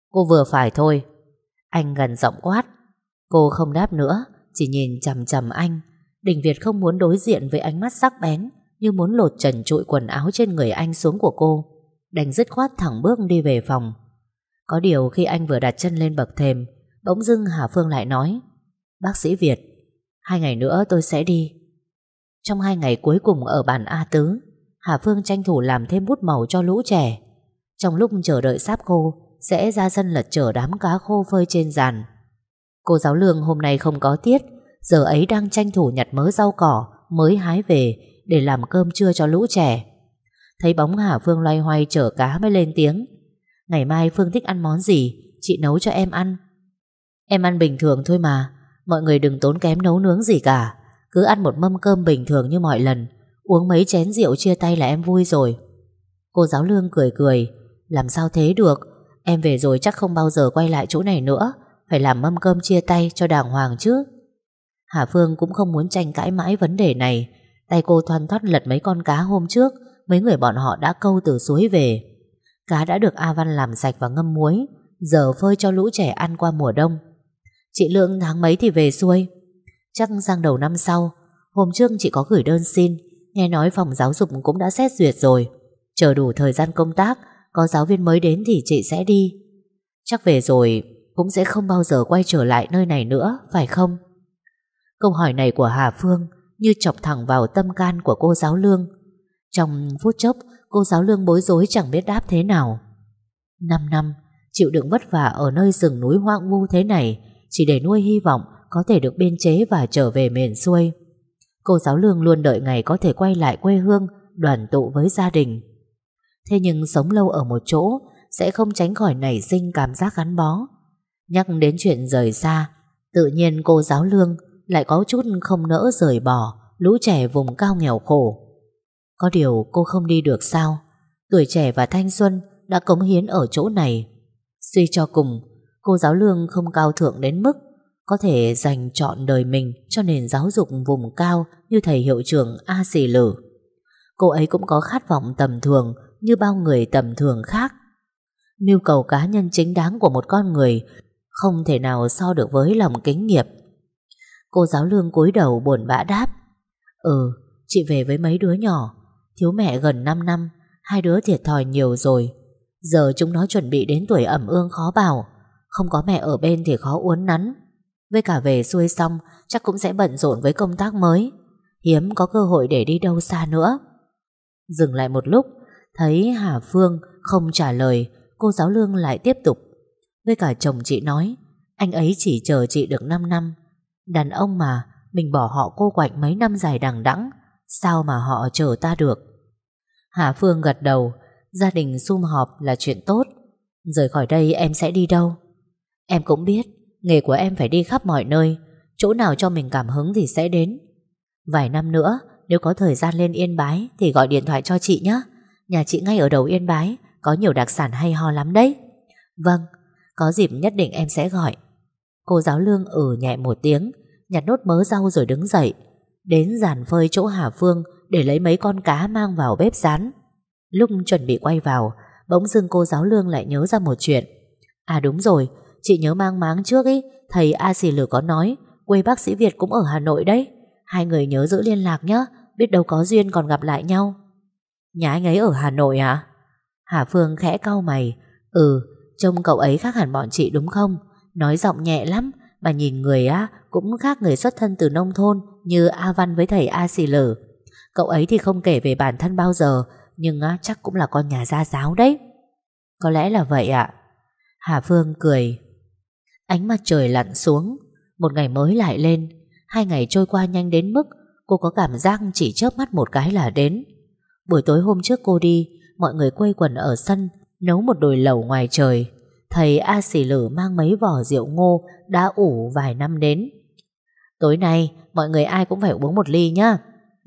Cô vừa phải thôi. Anh gần giọng quát. Cô không đáp nữa, Chỉ nhìn chầm chầm anh. Đình Việt không muốn đối diện với ánh mắt sắc bén Như muốn lột trần trụi quần áo trên người anh xuống của cô. Đành dứt khoát thẳng bước đi về phòng. Có điều khi anh vừa đặt chân lên bậc thềm Bỗng dưng Hà Phương lại nói Bác sĩ Việt Hai ngày nữa tôi sẽ đi. Trong hai ngày cuối cùng ở bàn A Tứ Hà Phương tranh thủ làm thêm bút màu cho lũ trẻ. Trong lúc chờ đợi sáp khô, Sẽ ra sân lật chở đám cá khô phơi trên giàn. Cô giáo lương hôm nay không có tiết Giờ ấy đang tranh thủ nhặt mớ rau cỏ Mới hái về Để làm cơm trưa cho lũ trẻ. Thấy bóng Hà Phương loay hoay chở cá mới lên tiếng. Ngày mai Phương thích ăn món gì, Chị nấu cho em ăn. Em ăn bình thường thôi mà, Mọi người đừng tốn kém nấu nướng gì cả. Cứ ăn một mâm cơm bình thường như mọi lần, Uống mấy chén rượu chia tay là em vui rồi. Cô giáo lương cười cười, Làm sao thế được? Em về rồi chắc không bao giờ quay lại chỗ này nữa, Phải làm mâm cơm chia tay cho đàng hoàng chứ. Hà Phương cũng không muốn tranh cãi mãi vấn đề này. Tay cô thoăn thoắt lật mấy con cá hôm trước Mấy người bọn họ đã câu từ suối về. Cá đã được A Văn làm sạch và ngâm muối, Giờ phơi cho lũ trẻ ăn qua mùa đông. Chị Lượng tháng mấy thì về xuôi? Chắc sang đầu năm sau. Hôm trước chị có gửi đơn xin, Nghe nói phòng giáo dục cũng đã xét duyệt rồi. Chờ đủ thời gian công tác, Có giáo viên mới đến thì chị sẽ đi. Chắc về rồi, Cũng sẽ không bao giờ quay trở lại nơi này nữa, Phải không? Câu hỏi này của Hà Phương Như chọc thẳng vào tâm can của cô giáo lương. Trong phút chốc, Cô giáo lương bối rối chẳng biết đáp thế nào. Năm năm, Chịu đựng vất vả ở nơi rừng núi hoang vu thế này Chỉ để nuôi hy vọng Có thể được biên chế và trở về miền xuôi. Cô giáo lương luôn đợi ngày có thể quay lại quê hương, Đoàn tụ với gia đình. Thế nhưng sống lâu ở một chỗ Sẽ không tránh khỏi nảy sinh cảm giác gắn bó. Nhắc đến chuyện rời xa, Tự nhiên cô giáo lương Lại có chút không nỡ rời bỏ Lũ trẻ vùng cao nghèo khổ. Có điều cô không đi được sao Tuổi trẻ và thanh xuân Đã cống hiến ở chỗ này Suy cho cùng Cô giáo lương không cao thượng đến mức có thể dành trọn đời mình cho nền giáo dục vùng cao như thầy hiệu trưởng A Sì Lử. Cô ấy cũng có khát vọng tầm thường như bao người tầm thường khác. Nhu cầu cá nhân chính đáng của một con người không thể nào so được với lòng kính nghiệp. Cô giáo lương cúi đầu buồn bã đáp Ừ, chị về với mấy đứa nhỏ. Thiếu mẹ gần 5 năm, hai đứa thiệt thòi nhiều rồi. Giờ chúng nó chuẩn bị đến tuổi ẩm ương khó bảo. Không có mẹ ở bên thì khó uốn nắn. Với cả về xuôi xong, chắc cũng sẽ bận rộn với công tác mới. Hiếm có cơ hội để đi đâu xa nữa. Dừng lại một lúc, thấy Hà Phương không trả lời, cô giáo lương lại tiếp tục. Với cả chồng chị nói, anh ấy chỉ chờ chị được 5 năm. Đàn ông mà, mình bỏ họ cô quạnh mấy năm dài đằng đẵng Sao mà họ chờ ta được Hà Phương gật đầu. Gia đình sum họp là chuyện tốt. Rời khỏi đây em sẽ đi đâu? Em cũng biết, Nghề của em phải đi khắp mọi nơi. Chỗ nào cho mình cảm hứng thì sẽ đến. Vài năm nữa, Nếu có thời gian lên Yên Bái Thì gọi điện thoại cho chị nhé. Nhà chị ngay ở đầu Yên Bái, Có nhiều đặc sản hay ho lắm đấy. Vâng Có dịp nhất định em sẽ gọi. Cô giáo lương ử nhẹ một tiếng, Nhặt nốt mớ rau rồi đứng dậy. Đến giàn phơi chỗ Hà Phương để lấy mấy con cá mang vào bếp rán. Lúc chuẩn bị quay vào, Bỗng dưng cô giáo lương lại nhớ ra một chuyện. À đúng rồi, Chị nhớ mang máng trước ý, Thầy A Sì Lử có nói, Quê bác sĩ Việt cũng ở Hà Nội đấy. Hai người nhớ giữ liên lạc nhé Biết đâu có duyên còn gặp lại nhau. Nhà anh ấy ở Hà Nội à Hà Phương khẽ cau mày. Ừ Trông cậu ấy khác hẳn bọn chị đúng không? Nói giọng nhẹ lắm, Mà nhìn người á, cũng khác người xuất thân từ nông thôn như A Văn với thầy A Sì Lử. Cậu ấy thì không kể về bản thân bao giờ, nhưng chắc cũng là con nhà gia giáo đấy. Có lẽ là vậy ạ. Hà Phương cười. Ánh mặt trời lặn xuống, một ngày mới lại lên, hai ngày trôi qua nhanh đến mức cô có cảm giác chỉ chớp mắt một cái là đến. Buổi tối hôm trước cô đi, mọi người quây quần ở sân, nấu một đồi lẩu ngoài trời. Thầy A Sì Lử mang mấy vỏ rượu ngô đã ủ vài năm đến. Tối nay mọi người ai cũng phải uống một ly nhá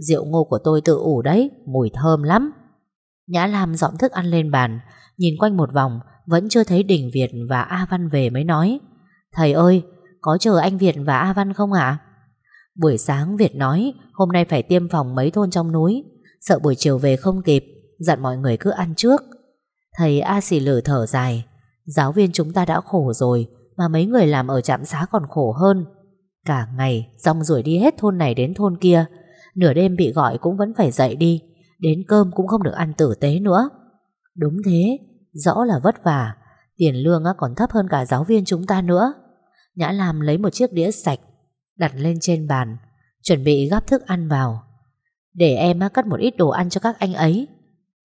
Rượu ngô của tôi tự ủ đấy, Mùi thơm lắm. Nhã Lam dọn thức ăn lên bàn, Nhìn quanh một vòng, Vẫn chưa thấy Đình Việt và A Văn về mới nói. Thầy ơi, Có chờ anh Việt và A Văn không ạ? Buổi sáng Việt nói, Hôm nay phải tiêm phòng mấy thôn trong núi. Sợ buổi chiều về không kịp, Dặn mọi người cứ ăn trước. Thầy A xì lử thở dài, Giáo viên chúng ta đã khổ rồi, Mà mấy người làm ở trạm xá còn khổ hơn. Cả ngày, rong ruổi đi hết thôn này đến thôn kia Nửa đêm bị gọi cũng vẫn phải dậy đi, Đến cơm cũng không được ăn tử tế nữa. Đúng thế, Rõ là vất vả, Tiền lương còn thấp hơn cả giáo viên chúng ta nữa. Nhã Lam lấy một chiếc đĩa sạch, Đặt lên trên bàn, Chuẩn bị gắp thức ăn vào. Để em cắt một ít đồ ăn cho các anh ấy.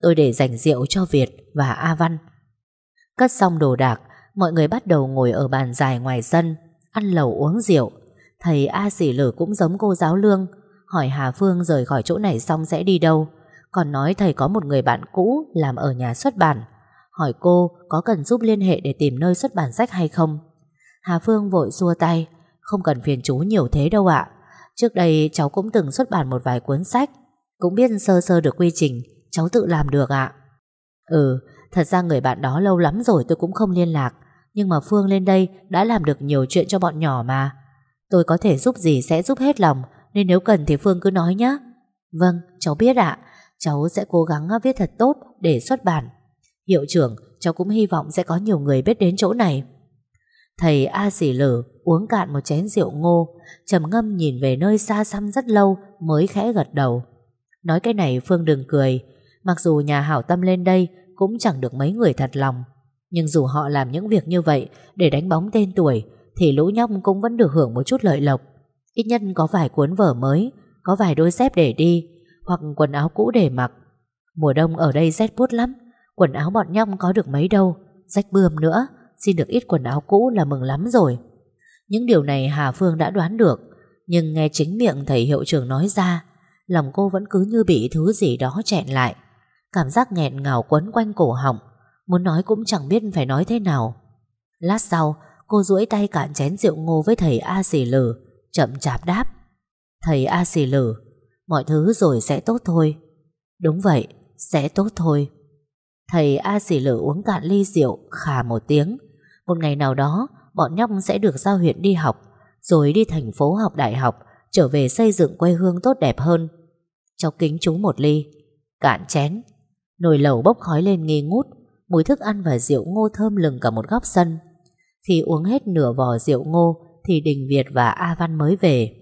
Tôi để dành rượu cho Việt và A Văn. Cất xong đồ đạc, Mọi người bắt đầu ngồi ở bàn dài ngoài sân, Ăn lẩu uống rượu. Thầy A Sỉ Lử cũng giống cô giáo lương Hỏi Hà Phương rời khỏi chỗ này xong sẽ đi đâu. Còn nói thầy có một người bạn cũ Làm ở nhà xuất bản. Hỏi cô có cần giúp liên hệ để tìm nơi xuất bản sách hay không. Hà Phương vội xua tay. Không cần phiền chú nhiều thế đâu ạ. Trước đây cháu cũng từng xuất bản một vài cuốn sách. Cũng biết sơ sơ được quy trình. Cháu tự làm được ạ. Ừ Thật ra người bạn đó lâu lắm rồi tôi cũng không liên lạc. Nhưng mà Phương lên đây Đã làm được nhiều chuyện cho bọn nhỏ mà. Tôi có thể giúp gì sẽ giúp hết lòng. Nên nếu cần thì Phương cứ nói nhé Vâng, cháu biết ạ. Cháu sẽ cố gắng viết thật tốt để xuất bản. Hiệu trưởng Cháu cũng hy vọng sẽ có nhiều người biết đến chỗ này. Thầy A Sỉ Lử uống cạn một chén rượu ngô trầm ngâm nhìn về nơi xa xăm rất lâu Mới khẽ gật đầu. Nói cái này Phương đừng cười. Mặc dù nhà hảo tâm lên đây Cũng chẳng được mấy người thật lòng. Nhưng dù họ làm những việc như vậy Để đánh bóng tên tuổi thì lũ nhóc cũng vẫn được hưởng một chút lợi lộc. Ít nhất có vài cuốn vở mới, có vài đôi dép để đi, hoặc quần áo cũ để mặc. Mùa đông ở đây rét buốt lắm, quần áo bọn nhóc có được mấy đâu, rách bươm nữa, xin được ít quần áo cũ là mừng lắm rồi. Những điều này Hà Phương đã đoán được, nhưng nghe chính miệng thầy hiệu trưởng nói ra, lòng cô vẫn cứ như bị thứ gì đó chẹn lại. Cảm giác nghẹn ngào quấn quanh cổ họng, muốn nói cũng chẳng biết phải nói thế nào. Lát sau, Cô duỗi tay cạn chén rượu ngô với thầy A Xì Lử Chậm chạp đáp. Thầy A Xì Lử Mọi thứ rồi sẽ tốt thôi. Đúng vậy, sẽ tốt thôi. Thầy A Xì Lử uống cạn ly rượu Khà một tiếng. Một ngày nào đó Bọn nhóc sẽ được giao huyện đi học Rồi đi thành phố học đại học Trở về xây dựng quê hương tốt đẹp hơn. Cháu kính chú một ly Cạn chén. Nồi lẩu bốc khói lên nghi ngút Mùi thức ăn và rượu ngô thơm lừng cả một góc sân. Khi uống hết nửa vò rượu ngô thì Đình Việt và A Văn mới về.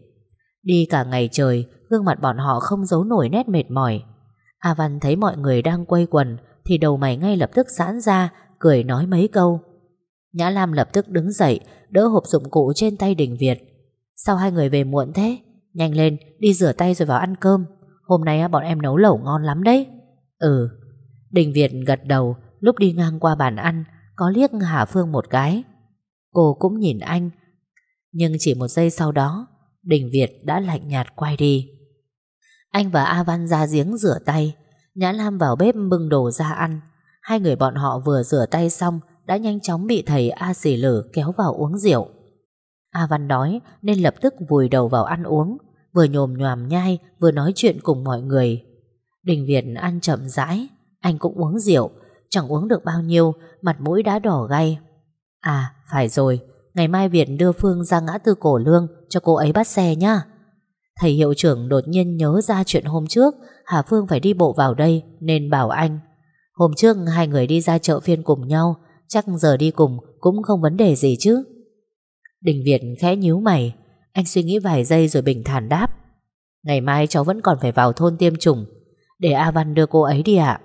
Đi cả ngày trời, Gương mặt bọn họ không giấu nổi nét mệt mỏi. A Văn thấy mọi người đang quây quần, Thì đầu mày ngay lập tức giãn ra, Cười nói mấy câu. Nhã Lam lập tức đứng dậy, Đỡ hộp dụng cụ trên tay Đình Việt. Sao hai người về muộn thế? Nhanh lên, đi rửa tay rồi vào ăn cơm. Hôm nay bọn em nấu lẩu ngon lắm đấy. Ừ. Đình Việt gật đầu, Lúc đi ngang qua bàn ăn, Có liếc Hà Phương một cái. Cô cũng nhìn anh nhưng chỉ một giây sau đó, Đình Việt đã lạnh nhạt quay đi. Anh và A Văn ra giếng rửa tay. Nhã Lam vào bếp bưng đồ ra ăn. Hai người bọn họ vừa rửa tay xong, Đã nhanh chóng bị thầy A sỉ lử kéo vào uống rượu. A Văn đói Nên lập tức vùi đầu vào ăn uống, Vừa nhồm nhòm nhai, Vừa nói chuyện cùng mọi người. Đình Việt ăn chậm rãi, Anh cũng uống rượu, Chẳng uống được bao nhiêu, Mặt mũi đã đỏ gay. À phải rồi Ngày mai Việt đưa Phương ra ngã tư cổ lương Cho cô ấy bắt xe nhá. Thầy hiệu trưởng đột nhiên nhớ ra chuyện hôm trước, Hà Phương phải đi bộ vào đây Nên bảo anh. Hôm trước hai người đi ra chợ phiên cùng nhau, Chắc giờ đi cùng cũng không vấn đề gì chứ. Đình Việt khẽ nhíu mày, Anh suy nghĩ vài giây rồi bình thản đáp. Ngày mai cháu vẫn còn phải vào thôn tiêm chủng, Để A Văn đưa cô ấy đi ạ.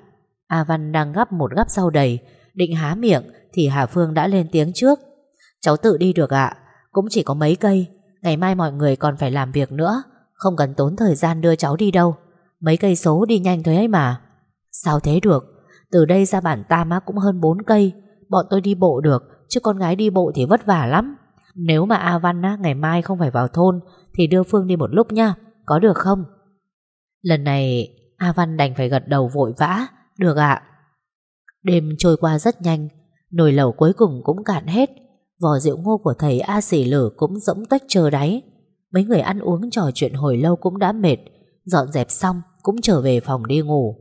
A Văn đang gắp một gắp rau đầy, Định há miệng Thì Hà Phương đã lên tiếng trước. Cháu tự đi được ạ. Cũng chỉ có mấy cây. Ngày mai mọi người còn phải làm việc nữa. Không cần tốn thời gian đưa cháu đi đâu. Mấy cây số đi nhanh thôi ấy mà. Sao thế được? Từ đây ra bản ta má cũng hơn 4 cây. Bọn tôi đi bộ được Chứ con gái đi bộ thì vất vả lắm. Nếu mà A Văn á, ngày mai không phải vào thôn Thì đưa Phương đi một lúc nha. Có được không? Lần này A Văn đành phải gật đầu vội vã. Được ạ. Đêm trôi qua rất nhanh. Nồi lẩu cuối cùng cũng cạn hết. Vỏ rượu ngô của thầy A Sỉ lử cũng rỗng tách chờ đáy. Mấy người ăn uống trò chuyện hồi lâu cũng đã mệt, Dọn dẹp xong Cũng trở về phòng đi ngủ.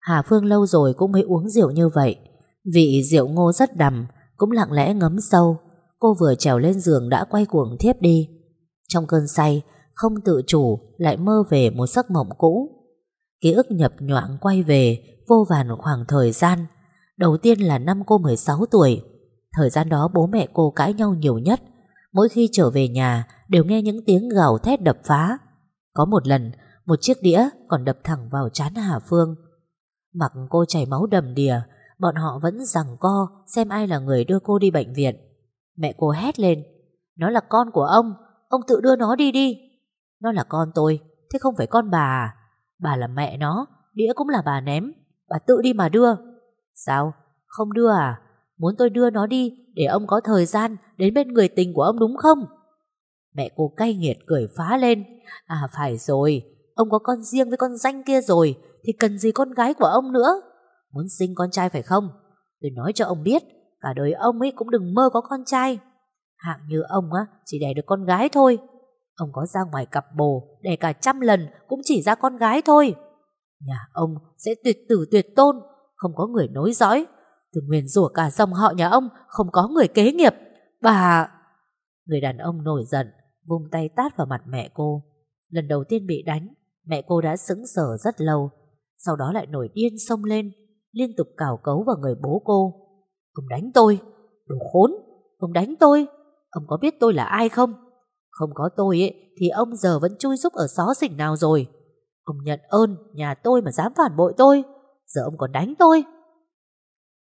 Hà Phương lâu rồi cũng mới uống rượu như vậy. Vị rượu ngô rất đầm, Cũng lặng lẽ ngấm sâu. Cô vừa trèo lên giường đã quay cuồng thiếp đi. Trong cơn say, Không tự chủ lại mơ về một giấc mộng cũ. Ký ức nhập nhoạng quay về, Vô vàn khoảng thời gian. Đầu tiên là năm cô 16 tuổi Thời gian đó bố mẹ cô cãi nhau nhiều nhất. Mỗi khi trở về nhà, Đều nghe những tiếng gào thét đập phá. Có một lần, Một chiếc đĩa còn đập thẳng vào trán Hà Phương. Mặc cô chảy máu đầm đìa, Bọn họ vẫn rằng co Xem ai là người đưa cô đi bệnh viện. Mẹ cô hét lên, Nó là con của ông Ông tự đưa nó đi đi. Nó là con tôi, Thế không phải con bà à? Bà là mẹ nó, Đĩa cũng là bà ném, Bà tự đi mà đưa. Sao? Không đưa à? Muốn tôi đưa nó đi Để ông có thời gian Đến bên người tình của ông đúng không? Mẹ cô cay nghiệt cười phá lên. À phải rồi, Ông có con riêng với con danh kia rồi Thì cần gì con gái của ông nữa? Muốn sinh con trai phải không? Tôi nói cho ông biết, Cả đời ông ấy cũng đừng mơ có con trai. Hạng như ông á, Chỉ đẻ được con gái thôi. Ông có ra ngoài cặp bồ, Đẻ cả trăm lần Cũng chỉ ra con gái thôi. Nhà ông sẽ tuyệt tử tuyệt tôn, Không có người nối dõi. Từ nguyền rủa cả dòng họ nhà ông Không có người kế nghiệp. Bà Người đàn ông nổi giận Vung tay tát vào mặt mẹ cô. Lần đầu tiên bị đánh Mẹ cô đã sững sờ rất lâu. Sau đó lại nổi điên xông lên Liên tục cào cấu vào người bố cô. Ông đánh tôi Đồ khốn Ông đánh tôi. Ông có biết tôi là ai không? Không có tôi ấy, thì ông giờ vẫn chui rúc ở xó xỉnh nào rồi? Ông nhận ơn nhà tôi mà dám phản bội tôi. Giờ ông còn đánh tôi.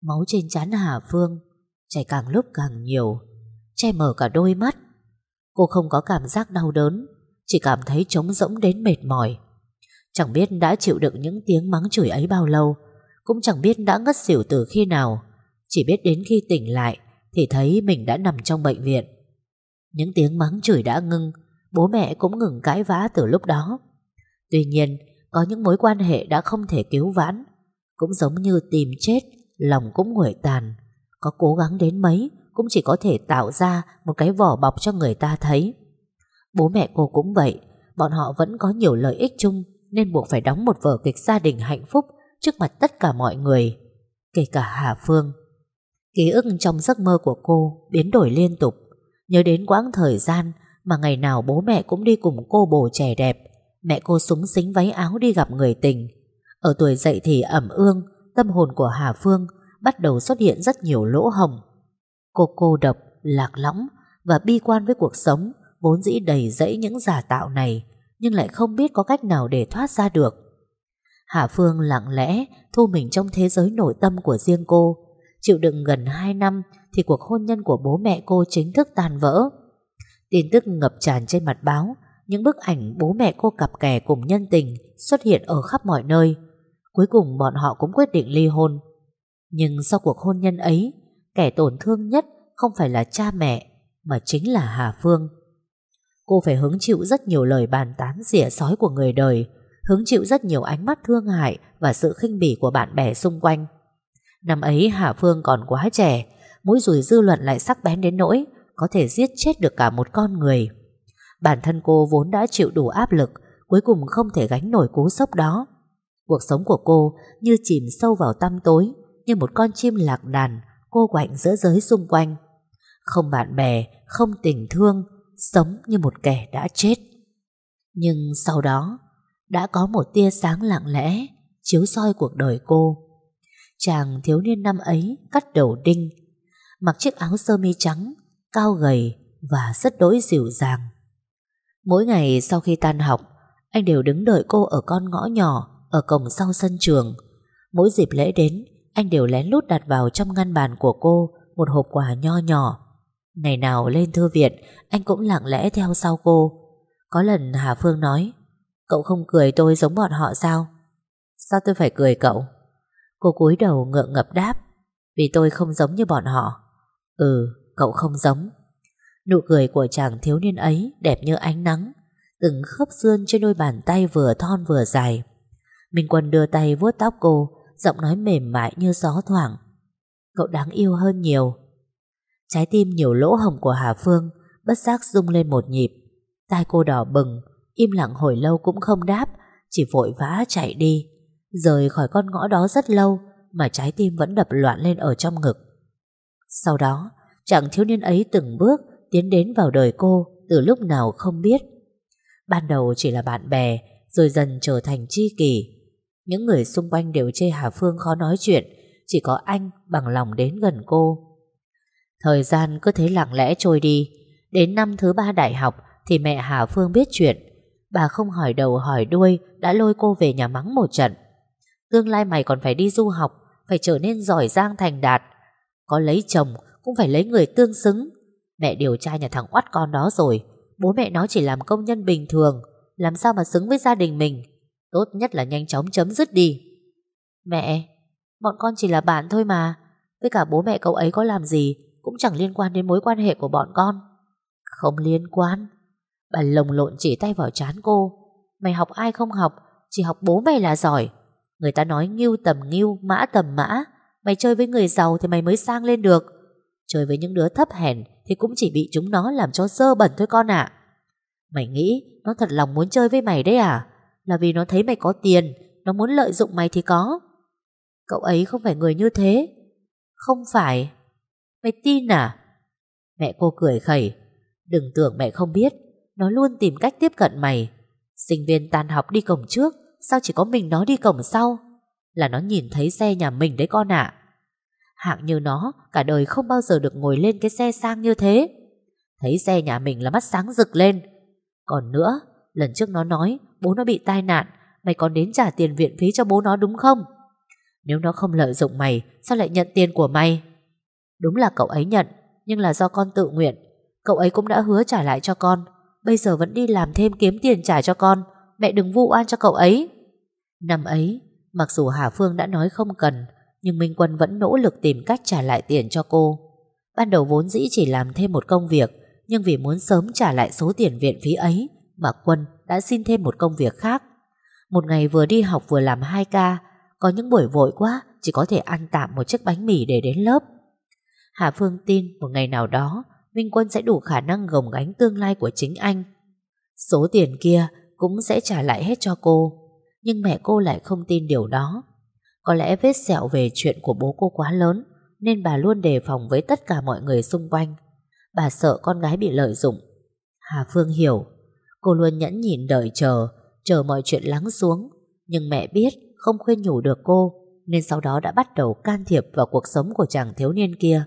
Máu trên trán Hà Phương Chảy càng lúc càng nhiều, Che mở cả đôi mắt. Cô không có cảm giác đau đớn, Chỉ cảm thấy trống rỗng đến mệt mỏi. Chẳng biết đã chịu đựng những tiếng mắng chửi ấy bao lâu, Cũng chẳng biết đã ngất xỉu từ khi nào. Chỉ biết đến khi tỉnh lại Thì thấy mình đã nằm trong bệnh viện. Những tiếng mắng chửi đã ngưng, Bố mẹ cũng ngừng cãi vã từ lúc đó. Tuy nhiên, Có những mối quan hệ đã không thể cứu vãn, Cũng giống như tìm chết Lòng cũng nguội tàn. Có cố gắng đến mấy, Cũng chỉ có thể tạo ra Một cái vỏ bọc cho người ta thấy. Bố mẹ cô cũng vậy, Bọn họ vẫn có nhiều lợi ích chung, Nên buộc phải đóng một vở kịch gia đình hạnh phúc Trước mặt tất cả mọi người, Kể cả Hà Phương. Ký ức trong giấc mơ của cô Biến đổi liên tục. Nhớ đến quãng thời gian Mà ngày nào bố mẹ cũng đi cùng cô bồ trẻ đẹp, Mẹ cô súng xính váy áo đi gặp người tình. Ở tuổi dậy thì ẩm ương Tâm hồn của Hà Phương Bắt đầu xuất hiện rất nhiều lỗ hồng Cô cô độc, lạc lõng Và bi quan với cuộc sống Vốn dĩ đầy rẫy những giả tạo này nhưng lại không biết có cách nào để thoát ra được. Hà Phương lặng lẽ thu mình trong thế giới nội tâm của riêng cô, chịu đựng gần 2 năm thì cuộc hôn nhân của bố mẹ cô chính thức tan vỡ. Tin tức ngập tràn trên mặt báo, những bức ảnh bố mẹ cô cặp kè cùng nhân tình xuất hiện ở khắp mọi nơi. Cuối cùng bọn họ cũng quyết định ly hôn. Nhưng sau cuộc hôn nhân ấy, kẻ tổn thương nhất không phải là cha mẹ, mà chính là Hà Phương. Cô phải hứng chịu rất nhiều lời bàn tán rỉa sói của người đời, hứng chịu rất nhiều ánh mắt thương hại và sự khinh bỉ của bạn bè xung quanh. Năm ấy Hà Phương còn quá trẻ, mũi rùi dư luận lại sắc bén đến nỗi có thể giết chết được cả một con người. Bản thân cô vốn đã chịu đủ áp lực, cuối cùng không thể gánh nổi cú sốc đó. Cuộc sống của cô như chìm sâu vào tăm tối, như một con chim lạc đàn, cô quạnh giữa giới xung quanh. Không bạn bè, không tình thương, sống như một kẻ đã chết. Nhưng sau đó, đã có một tia sáng lặng lẽ chiếu soi cuộc đời cô. Chàng thiếu niên năm ấy cắt đầu đinh, mặc chiếc áo sơ mi trắng, cao gầy và rất đỗi dịu dàng. Mỗi ngày sau khi tan học, anh đều đứng đợi cô ở con ngõ nhỏ ở cổng sau sân trường. Mỗi dịp lễ đến, anh đều lén lút đặt vào trong ngăn bàn của cô một hộp quà nho nhỏ. Ngày nào lên thư viện, anh cũng lặng lẽ theo sau cô. Có lần Hà Phương nói, cậu không cười tôi giống bọn họ sao? Sao tôi phải cười cậu? Cô cúi đầu ngượng ngập đáp, vì tôi không giống như bọn họ. Ừ, cậu không giống. Nụ cười của chàng thiếu niên ấy đẹp như ánh nắng, từng khớp xương trên đôi bàn tay vừa thon vừa dài. Minh Quân đưa tay vuốt tóc cô, giọng nói mềm mại như gió thoảng. Cậu đáng yêu hơn nhiều. Trái tim nhiều lỗ hồng của Hà Phương bất giác rung lên một nhịp. Tai cô đỏ bừng, im lặng hồi lâu cũng không đáp, chỉ vội vã chạy đi. Rời khỏi con ngõ đó rất lâu mà trái tim vẫn đập loạn lên ở trong ngực. Sau đó, chàng thiếu niên ấy từng bước tiến đến vào đời cô từ lúc nào không biết. Ban đầu chỉ là bạn bè, rồi dần trở thành tri kỷ. Những người xung quanh đều chê Hà Phương khó nói chuyện, chỉ có anh bằng lòng đến gần cô. Thời gian cứ thế lặng lẽ trôi đi, đến năm thứ ba đại học thì mẹ Hà Phương biết chuyện. Bà không hỏi đầu hỏi đuôi đã lôi cô về nhà mắng một trận. Tương lai mày còn phải đi du học, phải trở nên giỏi giang thành đạt. Có lấy chồng cũng phải lấy người tương xứng, Mẹ điều tra nhà thằng oắt con đó rồi Bố mẹ nó chỉ làm công nhân bình thường Làm sao mà xứng với gia đình mình Tốt nhất là nhanh chóng chấm dứt đi. Mẹ Bọn con chỉ là bạn thôi mà. Với cả bố mẹ cậu ấy có làm gì Cũng chẳng liên quan đến mối quan hệ của bọn con. Không liên quan. Bà lồng lộn chỉ tay vào chán cô. Mày học ai không học Chỉ học bố mày là giỏi. Người ta nói nghiêu tầm nghiêu, mã tầm mã. Mày chơi với người giàu thì mày mới sang lên được. Chơi với những đứa thấp hèn thì cũng chỉ bị chúng nó làm cho sơ bẩn thôi con ạ. Mày nghĩ nó thật lòng muốn chơi với mày đấy à? Là vì nó thấy mày có tiền, nó muốn lợi dụng mày thì có. Cậu ấy không phải người như thế. Không phải. Mày tin à? Mẹ cô cười khẩy. Đừng tưởng mẹ không biết, nó luôn tìm cách tiếp cận mày. Sinh viên tan học đi cổng trước, sao chỉ có mình nó đi cổng sau? Là nó nhìn thấy xe nhà mình đấy con ạ. Hạng như nó Cả đời không bao giờ được ngồi lên cái xe sang như thế Thấy xe nhà mình là mắt sáng rực lên Còn nữa Lần trước nó nói bố nó bị tai nạn Mày còn đến trả tiền viện phí cho bố nó đúng không? Nếu nó không lợi dụng mày Sao lại nhận tiền của mày? Đúng là cậu ấy nhận Nhưng là do con tự nguyện. Cậu ấy cũng đã hứa trả lại cho con Bây giờ vẫn đi làm thêm kiếm tiền trả cho con. Mẹ đừng vu oan cho cậu ấy. Năm ấy Mặc dù Hà Phương đã nói không cần nhưng Minh Quân vẫn nỗ lực tìm cách trả lại tiền cho cô. Ban đầu vốn dĩ chỉ làm thêm một công việc, nhưng vì muốn sớm trả lại số tiền viện phí ấy, mà Quân đã xin thêm một công việc khác. Một ngày vừa đi học vừa làm hai ca, có những buổi vội quá, chỉ có thể ăn tạm một chiếc bánh mì để đến lớp. Hà Phương tin một ngày nào đó, Minh Quân sẽ đủ khả năng gồng gánh tương lai của chính anh. Số tiền kia cũng sẽ trả lại hết cho cô, nhưng mẹ cô lại không tin điều đó. Có lẽ vết sẹo về chuyện của bố cô quá lớn nên bà luôn đề phòng với tất cả mọi người xung quanh. Bà sợ con gái bị lợi dụng. Hà Phương hiểu. Cô luôn nhẫn nhịn đợi chờ, chờ mọi chuyện lắng xuống. Nhưng mẹ biết không khuyên nhủ được cô nên sau đó đã bắt đầu can thiệp vào cuộc sống của chàng thiếu niên kia.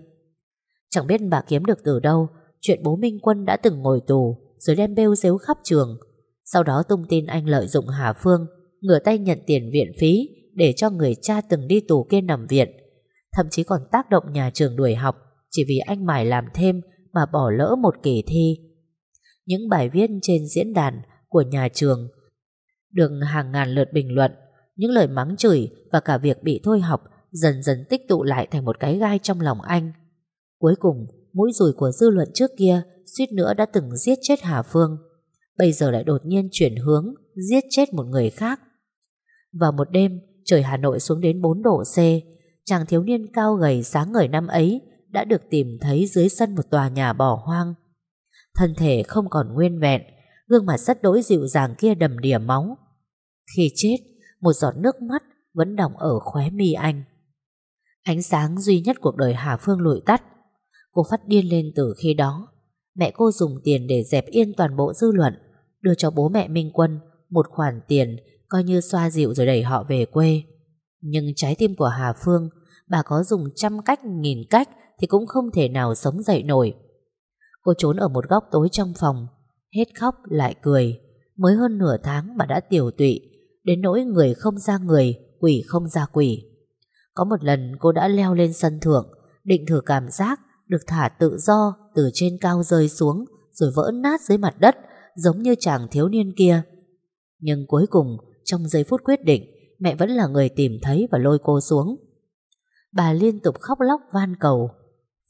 Chẳng biết bà kiếm được từ đâu chuyện bố Minh Quân đã từng ngồi tù rồi đem bêu xếu khắp trường. Sau đó tung tin anh lợi dụng Hà Phương ngửa tay nhận tiền viện phí để cho người cha từng đi tù kia nằm viện. Thậm chí còn tác động nhà trường đuổi học chỉ vì anh mải làm thêm mà bỏ lỡ một kỳ thi. Những bài viết trên diễn đàn của nhà trường được hàng ngàn lượt bình luận, những lời mắng chửi và cả việc bị thôi học dần dần tích tụ lại thành một cái gai trong lòng anh. Cuối cùng, mũi rùi của dư luận trước kia suýt nữa đã từng giết chết Hà Phương. Bây giờ lại đột nhiên chuyển hướng, giết chết một người khác. Vào một đêm, trời Hà Nội xuống đến 4 độ C, chàng thiếu niên cao gầy sáng ngời năm ấy đã được tìm thấy dưới sân một tòa nhà bỏ hoang. Thân thể không còn nguyên vẹn, gương mặt rất đỗi dịu dàng kia đầm đìa máu. Khi chết, một giọt nước mắt vẫn đọng ở khóe mi anh. Ánh sáng duy nhất cuộc đời Hà Phương lụi tắt. Cô phát điên lên từ khi đó. Mẹ cô dùng tiền để dẹp yên toàn bộ dư luận, đưa cho bố mẹ Minh Quân một khoản tiền coi như xoa dịu rồi đẩy họ về quê. Nhưng trái tim của Hà Phương, bà có dùng trăm cách nghìn cách thì cũng không thể nào sống dậy nổi. Cô trốn ở một góc tối trong phòng, hết khóc lại cười. Mới hơn nửa tháng mà đã tiểu tụy, đến nỗi người không ra người, quỷ không ra quỷ. Có một lần cô đã leo lên sân thượng, định thử cảm giác được thả tự do từ trên cao rơi xuống rồi vỡ nát dưới mặt đất giống như chàng thiếu niên kia. Nhưng cuối cùng, trong giây phút quyết định, mẹ vẫn là người tìm thấy và lôi cô xuống. Bà liên tục khóc lóc van cầu.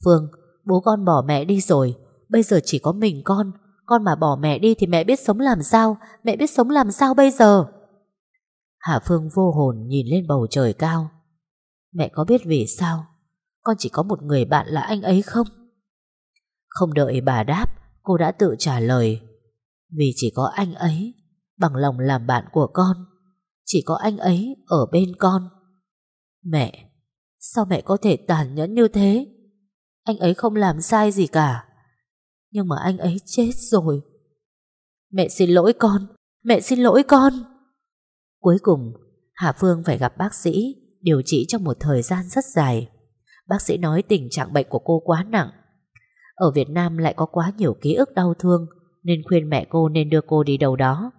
Phương, bố con bỏ mẹ đi rồi, bây giờ chỉ có mình con. Con mà bỏ mẹ đi thì mẹ biết sống làm sao, mẹ biết sống làm sao bây giờ. Hà Phương vô hồn nhìn lên bầu trời cao. Mẹ có biết vì sao con chỉ có một người bạn là anh ấy không? Không đợi bà đáp, cô đã tự trả lời. Vì chỉ có anh ấy bằng lòng làm bạn của con. Chỉ có anh ấy ở bên con. Mẹ, sao mẹ có thể tàn nhẫn như thế? Anh ấy không làm sai gì cả. Nhưng mà anh ấy chết rồi. Mẹ xin lỗi con, mẹ xin lỗi con. Cuối cùng, Hà Phương phải gặp bác sĩ, điều trị trong một thời gian rất dài. Bác sĩ nói tình trạng bệnh của cô quá nặng. Ở Việt Nam lại có quá nhiều ký ức đau thương, nên khuyên mẹ cô nên đưa cô đi đâu đó.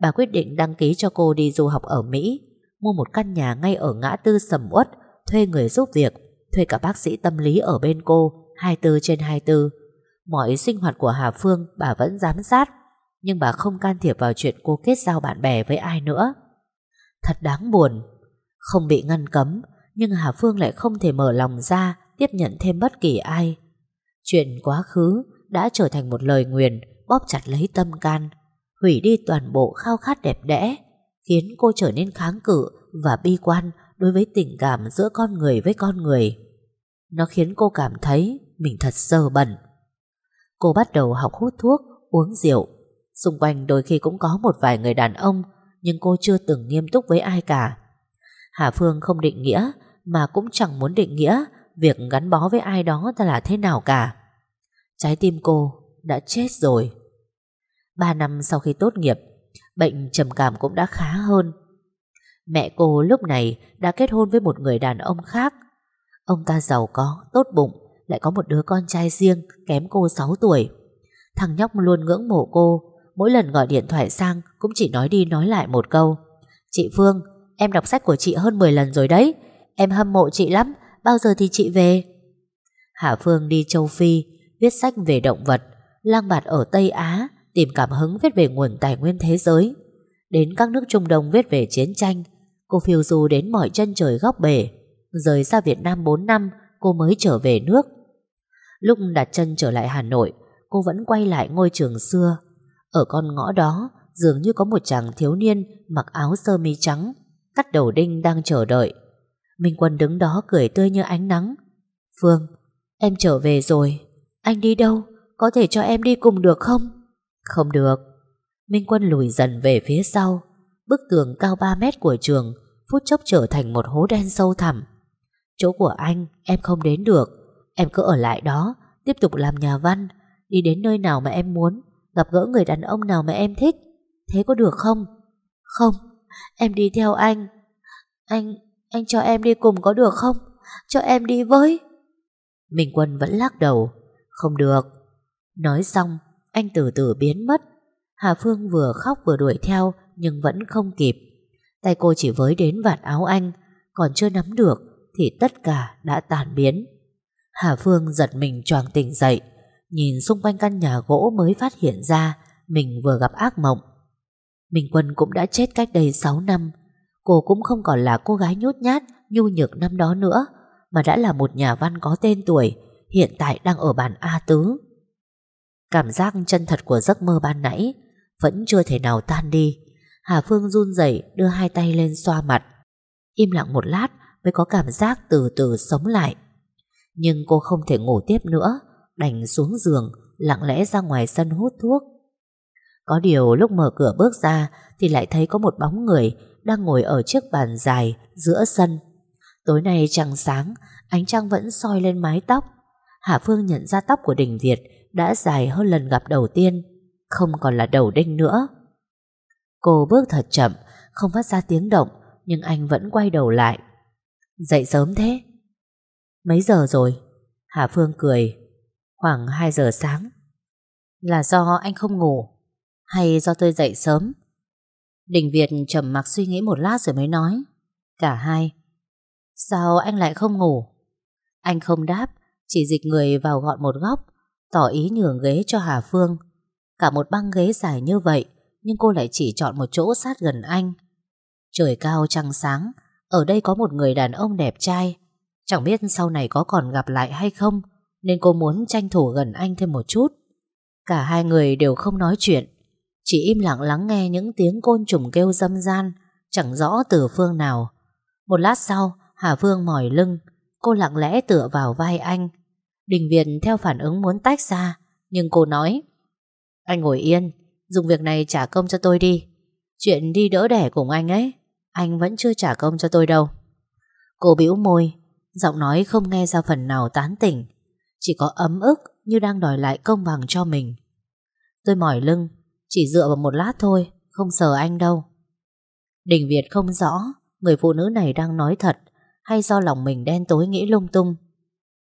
Bà quyết định đăng ký cho cô đi du học ở Mỹ, mua một căn nhà ngay ở ngã tư sầm uất, thuê người giúp việc, thuê cả bác sĩ tâm lý ở bên cô, 24 trên 24. Mọi sinh hoạt của Hà Phương bà vẫn giám sát, nhưng bà không can thiệp vào chuyện cô kết giao bạn bè với ai nữa. Thật đáng buồn, không bị ngăn cấm, nhưng Hà Phương lại không thể mở lòng ra tiếp nhận thêm bất kỳ ai. Chuyện quá khứ đã trở thành một lời nguyền bóp chặt lấy tâm can, hủy đi toàn bộ khao khát đẹp đẽ, khiến cô trở nên kháng cự và bi quan đối với tình cảm giữa con người với con người. Nó khiến cô cảm thấy mình thật sơ bẩn. Cô bắt đầu học hút thuốc, uống rượu. Xung quanh đôi khi cũng có một vài người đàn ông, nhưng cô chưa từng nghiêm túc với ai cả. Hà Phương không định nghĩa, mà cũng chẳng muốn định nghĩa việc gắn bó với ai đó là thế nào cả. Trái tim cô đã chết rồi. Ba năm sau khi tốt nghiệp, bệnh trầm cảm cũng đã khá hơn. Mẹ cô lúc này đã kết hôn với một người đàn ông khác. Ông ta giàu có, tốt bụng, lại có một đứa con trai riêng kém cô 6 tuổi. Thằng nhóc luôn ngưỡng mộ cô, mỗi lần gọi điện thoại sang cũng chỉ nói đi nói lại một câu. Chị Phương, em đọc sách của chị hơn 10 lần rồi đấy, em hâm mộ chị lắm, bao giờ thì chị về? Hạ Phương đi châu Phi, viết sách về động vật, lang bạt ở Tây Á, tìm cảm hứng viết về nguồn tài nguyên thế giới. Đến các nước Trung Đông viết về chiến tranh, cô phiêu du đến mọi chân trời góc bể. Rời xa Việt Nam 4 năm, cô mới trở về nước. Lúc đặt chân trở lại Hà Nội, cô vẫn quay lại ngôi trường xưa. Ở con ngõ đó, dường như có một chàng thiếu niên mặc áo sơ mi trắng, cắt đầu đinh đang chờ đợi. Minh Quân đứng đó cười tươi như ánh nắng. Phương, em trở về rồi. Anh đi đâu? Có thể cho em đi cùng được không? Không được. Minh Quân lùi dần về phía sau. Bức tường cao 3 mét của trường phút chốc trở thành một hố đen sâu thẳm. Chỗ của anh em không đến được. Em cứ ở lại đó, tiếp tục làm nhà văn, đi đến nơi nào mà em muốn, gặp gỡ người đàn ông nào mà em thích. Thế có được không? Không, em đi theo anh. Anh, anh cho em đi cùng có được không? Cho em đi với. Minh Quân vẫn lắc đầu. Không được. Nói xong, anh từ từ biến mất. Hà Phương vừa khóc vừa đuổi theo nhưng vẫn không kịp. Tay cô chỉ với đến vạt áo anh, còn chưa nắm được thì tất cả đã tàn biến. Hà Phương giật mình choàng tỉnh dậy, nhìn xung quanh căn nhà gỗ mới phát hiện ra mình vừa gặp ác mộng. Minh Quân cũng đã chết cách đây 6 năm. Cô cũng không còn là cô gái nhút nhát, nhu nhược năm đó nữa, mà đã là một nhà văn có tên tuổi, hiện tại đang ở bản A Tứ. Cảm giác chân thật của giấc mơ ban nãy vẫn chưa thể nào tan đi. Hà Phương run rẩy đưa hai tay lên xoa mặt. Im lặng một lát mới có cảm giác từ từ sống lại. Nhưng cô không thể ngủ tiếp nữa, đành xuống giường, lặng lẽ ra ngoài sân hút thuốc. Có điều lúc mở cửa bước ra thì lại thấy có một bóng người đang ngồi ở chiếc bàn dài giữa sân. Tối nay trăng sáng, ánh trăng vẫn soi lên mái tóc. Hạ Phương nhận ra tóc của Đình Việt đã dài hơn lần gặp đầu tiên, không còn là đầu đinh nữa. Cô bước thật chậm, không phát ra tiếng động, nhưng anh vẫn quay đầu lại. Dậy sớm thế? Mấy giờ rồi? Hà Phương cười. Khoảng 2 giờ sáng. Là do anh không ngủ, hay do tôi dậy sớm? Đình Việt trầm mặc suy nghĩ một lát rồi mới nói. Cả hai. Sao anh lại không ngủ? Anh không đáp, chỉ dịch người vào gọn một góc, tỏ ý nhường ghế cho Hà Phương. Cả một băng ghế dài như vậy, nhưng cô lại chỉ chọn một chỗ sát gần anh. Trời cao trăng sáng, ở đây có một người đàn ông đẹp trai. Chẳng biết sau này có còn gặp lại hay không, nên cô muốn tranh thủ gần anh thêm một chút. Cả hai người đều không nói chuyện, chỉ im lặng lắng nghe những tiếng côn trùng kêu dâm gian, chẳng rõ từ phương nào. Một lát sau, Hà Phương mỏi lưng, cô lặng lẽ tựa vào vai anh. Đình Việt theo phản ứng muốn tách ra, nhưng cô nói Anh ngồi yên, dùng việc này trả công cho tôi đi. Chuyện đi đỡ đẻ cùng anh ấy, anh vẫn chưa trả công cho tôi đâu. Cô bĩu môi, giọng nói không nghe ra phần nào tán tỉnh, chỉ có ấm ức như đang đòi lại công bằng cho mình. Tôi mỏi lưng, chỉ dựa vào một lát thôi Không sờ anh đâu. Đình Việt không rõ Người phụ nữ này đang nói thật Hay do lòng mình đen tối nghĩ lung tung.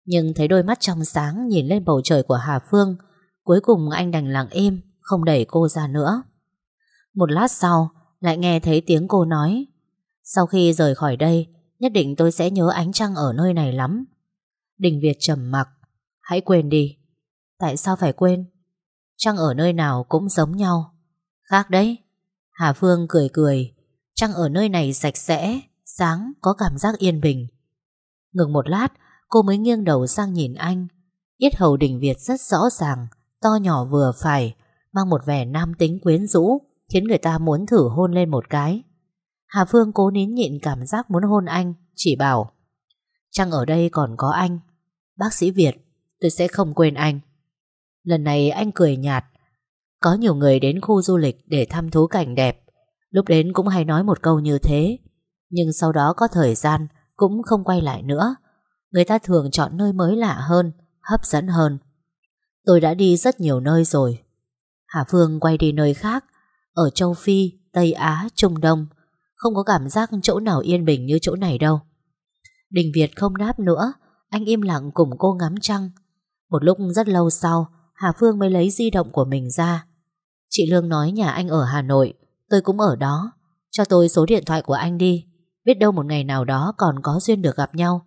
Nhưng thấy đôi mắt trong sáng Nhìn lên bầu trời của Hà Phương Cuối cùng anh đành lặng im Không đẩy cô ra nữa. Một lát sau lại nghe thấy tiếng cô nói. Sau khi rời khỏi đây Nhất định tôi sẽ nhớ ánh trăng ở nơi này lắm. Đình Việt trầm mặc. Hãy quên đi. Tại sao phải quên? Trăng ở nơi nào cũng giống nhau. Khác đấy. Hà Phương cười cười. Trăng ở nơi này sạch sẽ, Sáng, có cảm giác yên bình. Ngừng một lát, cô mới nghiêng đầu sang nhìn anh. Yết hầu đình Việt rất rõ ràng, To nhỏ vừa phải, Mang một vẻ nam tính quyến rũ, Khiến người ta muốn thử hôn lên một cái. Hà Phương cố nín nhịn cảm giác muốn hôn anh Chỉ bảo Trăng ở đây còn có anh? Bác sĩ Việt Tôi sẽ không quên anh. Lần này anh cười nhạt Có nhiều người đến khu du lịch để thăm thú cảnh đẹp Lúc đến cũng hay nói một câu như thế Nhưng sau đó có thời gian Cũng không quay lại nữa Người ta thường chọn nơi mới lạ hơn Hấp dẫn hơn. Tôi đã đi rất nhiều nơi rồi. Hà Phương quay đi nơi khác Ở châu Phi, Tây Á, Trung Đông. Không có cảm giác chỗ nào yên bình như chỗ này đâu Đình Việt không đáp nữa Anh im lặng cùng cô ngắm trăng Một lúc rất lâu sau Hà Phương mới lấy di động của mình ra. Chị Lương nói nhà anh ở Hà Nội, tôi cũng ở đó. Cho tôi số điện thoại của anh đi, biết đâu một ngày nào đó còn có duyên được gặp nhau.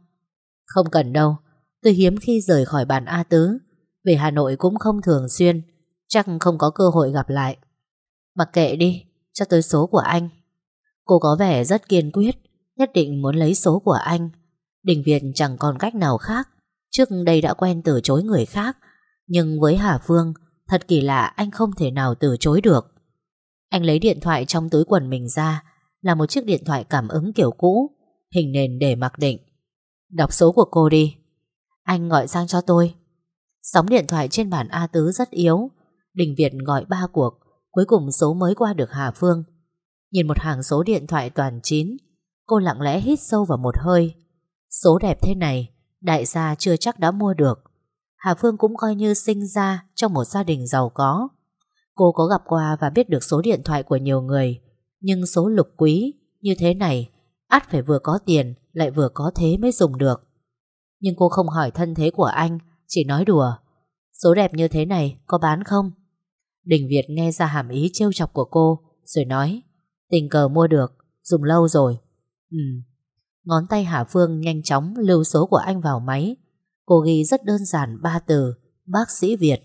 Không cần đâu, tôi hiếm khi rời khỏi bản A Tứ, về Hà Nội cũng không thường xuyên, chắc không có cơ hội gặp lại. Mặc kệ đi, cho tôi số của anh. Cô có vẻ rất kiên quyết, nhất định muốn lấy số của anh. Đình Việt chẳng còn cách nào khác, trước đây đã quen từ chối người khác, nhưng với Hà Phương Thật kỳ lạ anh không thể nào từ chối được. Anh lấy điện thoại trong túi quần mình ra Là một chiếc điện thoại cảm ứng kiểu cũ Hình nền để mặc định. Đọc số của cô đi. Anh gọi sang cho tôi. Sóng điện thoại trên bản A Tứ rất yếu. Đình Việt gọi ba cuộc Cuối cùng số mới qua được Hà Phương. Nhìn một hàng số điện thoại toàn chín Cô lặng lẽ hít sâu vào một hơi Số đẹp thế này Đại gia chưa chắc đã mua được Hà Phương cũng coi như sinh ra trong một gia đình giàu có. Cô có gặp qua và biết được số điện thoại của nhiều người, nhưng số lục quý như thế này, ắt phải vừa có tiền lại vừa có thế mới dùng được. Nhưng cô không hỏi thân thế của anh, chỉ nói đùa. Số đẹp như thế này có bán không? Đình Việt nghe ra hàm ý trêu chọc của cô Rồi nói Tình cờ mua được, dùng lâu rồi. Ừ. Ngón tay Hà Phương nhanh chóng lưu số của anh vào máy. Cô ghi rất đơn giản ba từ Bác sĩ Việt.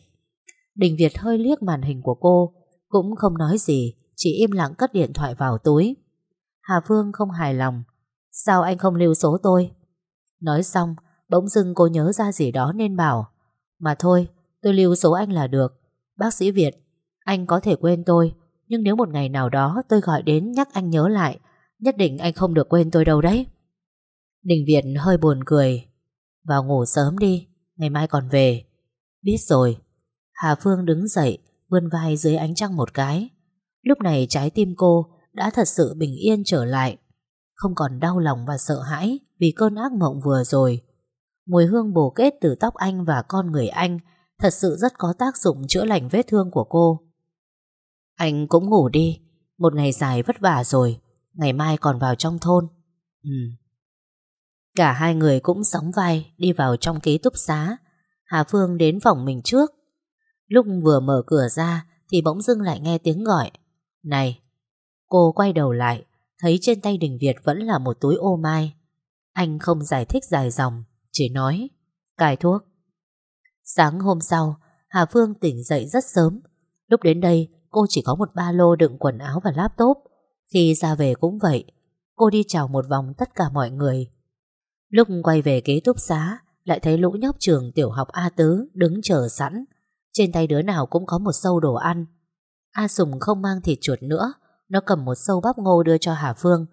Đình Việt hơi liếc màn hình của cô Cũng không nói gì Chỉ im lặng cất điện thoại vào túi. Hà Phương không hài lòng Sao anh không lưu số tôi? Nói xong Bỗng dưng cô nhớ ra gì đó nên bảo Mà thôi tôi lưu số anh là được. Bác sĩ Việt Anh có thể quên tôi nhưng nếu một ngày nào đó tôi gọi đến nhắc anh nhớ lại, Nhất định anh không được quên tôi đâu đấy. Đình Việt hơi buồn cười. Vào ngủ sớm đi, Ngày mai còn về. Biết rồi. Hà Phương đứng dậy, Vươn vai dưới ánh trăng một cái. Lúc này trái tim cô đã thật sự bình yên trở lại. Không còn đau lòng và sợ hãi Vì cơn ác mộng vừa rồi. Mùi hương bổ kết từ tóc anh và con người anh Thật sự rất có tác dụng chữa lành vết thương của cô. Anh cũng ngủ đi. Một ngày dài vất vả rồi. Ngày mai còn vào trong thôn. Ừ. Cả hai người cũng sóng vai Đi vào trong ký túc xá. Hà Phương đến phòng mình trước. Lúc vừa mở cửa ra Thì bỗng dưng lại nghe tiếng gọi. Này, Cô quay đầu lại, Thấy trên tay Đình Việt vẫn là một túi ô mai. Anh không giải thích dài dòng, Chỉ nói, Cài thuốc. Sáng hôm sau, Hà Phương tỉnh dậy rất sớm. Lúc đến đây cô chỉ có một ba lô đựng quần áo và laptop. Khi ra về cũng vậy, Cô đi chào một vòng tất cả mọi người. Lúc quay về ký túc xá, Lại thấy lũ nhóc trường tiểu học A Tứ Đứng chờ sẵn. Trên tay đứa nào cũng có một sâu đồ ăn. A Sùng không mang thịt chuột nữa, Nó cầm một sâu bắp ngô đưa cho Hà Phương.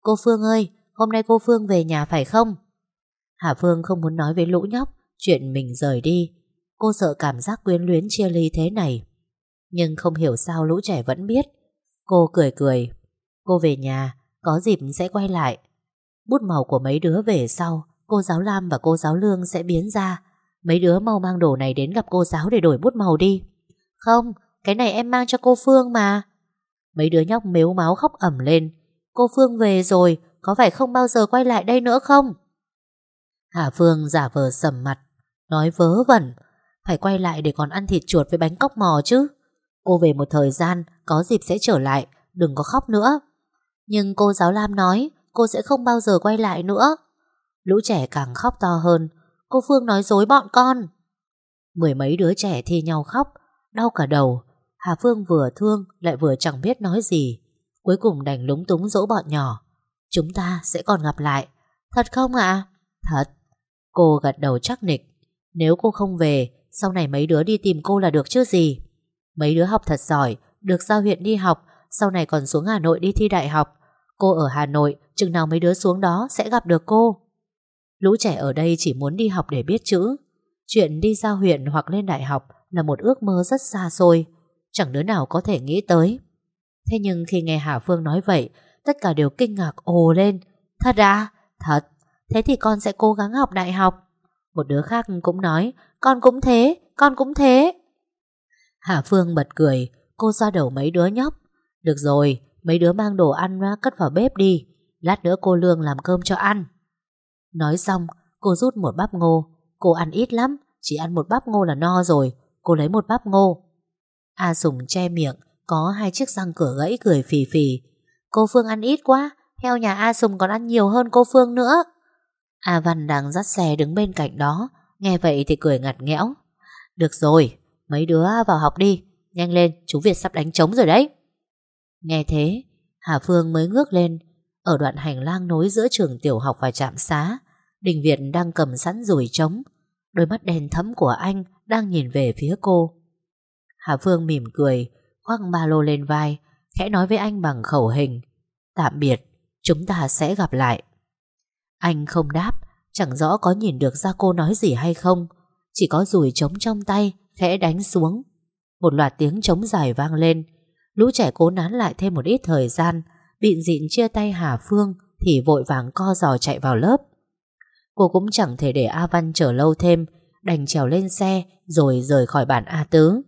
Cô Phương ơi, Hôm nay cô Phương về nhà phải không? Hà Phương không muốn nói với lũ nhóc, Chuyện mình rời đi. Cô sợ cảm giác quyến luyến chia ly thế này. Nhưng không hiểu sao lũ trẻ vẫn biết. Cô cười cười. Cô về nhà Có dịp sẽ quay lại. Bút màu của mấy đứa về sau Cô giáo Lam và cô giáo Lương sẽ biến ra. Mấy đứa mau mang đồ này đến gặp cô giáo Để đổi bút màu đi. Không, cái này em mang cho cô Phương mà. Mấy đứa nhóc mếu máu khóc ẩm lên. Cô Phương về rồi Có phải không bao giờ quay lại đây nữa không? Hà Phương giả vờ sầm mặt Nói vớ vẩn. Phải quay lại để còn ăn thịt chuột với bánh cóc mò chứ. Cô về một thời gian, Có dịp sẽ trở lại, Đừng có khóc nữa. Nhưng cô giáo Lam nói, Cô sẽ không bao giờ quay lại nữa. Lũ trẻ càng khóc to hơn, Cô Phương nói dối bọn con. Mười mấy đứa trẻ thi nhau khóc, Đau cả đầu. Hà Phương vừa thương, lại vừa chẳng biết nói gì. Cuối cùng đành lúng túng dỗ bọn nhỏ. Chúng ta sẽ còn gặp lại. Thật không ạ? Thật. Cô gật đầu chắc nịch. Nếu cô không về, Sau này mấy đứa đi tìm cô là được chứ gì? Mấy đứa học thật giỏi Được giao huyện đi học Sau này còn xuống Hà Nội đi thi đại học. Cô ở Hà Nội Chừng nào mấy đứa xuống đó sẽ gặp được cô. Lũ trẻ ở đây chỉ muốn đi học để biết chữ. Chuyện đi giao huyện hoặc lên đại học Là một ước mơ rất xa xôi Chẳng đứa nào có thể nghĩ tới. Thế nhưng khi nghe Hà Phương nói vậy Tất cả đều kinh ngạc ồ lên. Thật à? Thật. Thế thì con sẽ cố gắng học đại học. Một đứa khác cũng nói Con cũng thế, con cũng thế. Hà Phương bật cười Cô ra đầu mấy đứa nhóc. Được rồi, mấy đứa mang đồ ăn ra cất vào bếp đi Lát nữa cô Lương làm cơm cho ăn. Nói xong Cô rút một bắp ngô. Cô ăn ít lắm Chỉ ăn một bắp ngô là no rồi Cô lấy một bắp ngô. A Sùng che miệng Có hai chiếc răng cửa gãy cười phì phì. Cô Phương ăn ít quá Theo nhà A Sùng còn ăn nhiều hơn cô Phương nữa. A Văn đang dắt xe đứng bên cạnh đó Nghe vậy thì cười ngặt nghẽo. Được rồi Mấy đứa vào học đi. Nhanh lên chú Việt sắp đánh trống rồi đấy. Nghe thế Hà Phương mới ngước lên. Ở đoạn hành lang nối giữa trường tiểu học và trạm xá Đình Việt đang cầm sẵn rùi trống. Đôi mắt đen thấm của anh Đang nhìn về phía cô. Hà Phương mỉm cười Khoác ba lô lên vai Khẽ nói với anh bằng khẩu hình. Tạm biệt, chúng ta sẽ gặp lại. Anh không đáp Chẳng rõ có nhìn được ra cô nói gì hay không. Chỉ có rùi trống trong tay Khẽ đánh xuống. Một loạt tiếng trống dài vang lên. Lũ trẻ cố nán lại thêm một ít thời gian, Bịn dịn chia tay Hà Phương Thì vội vàng co giò chạy vào lớp. Cô cũng chẳng thể để A Văn chờ lâu thêm, Đành trèo lên xe Rồi rời khỏi bản A Tứ.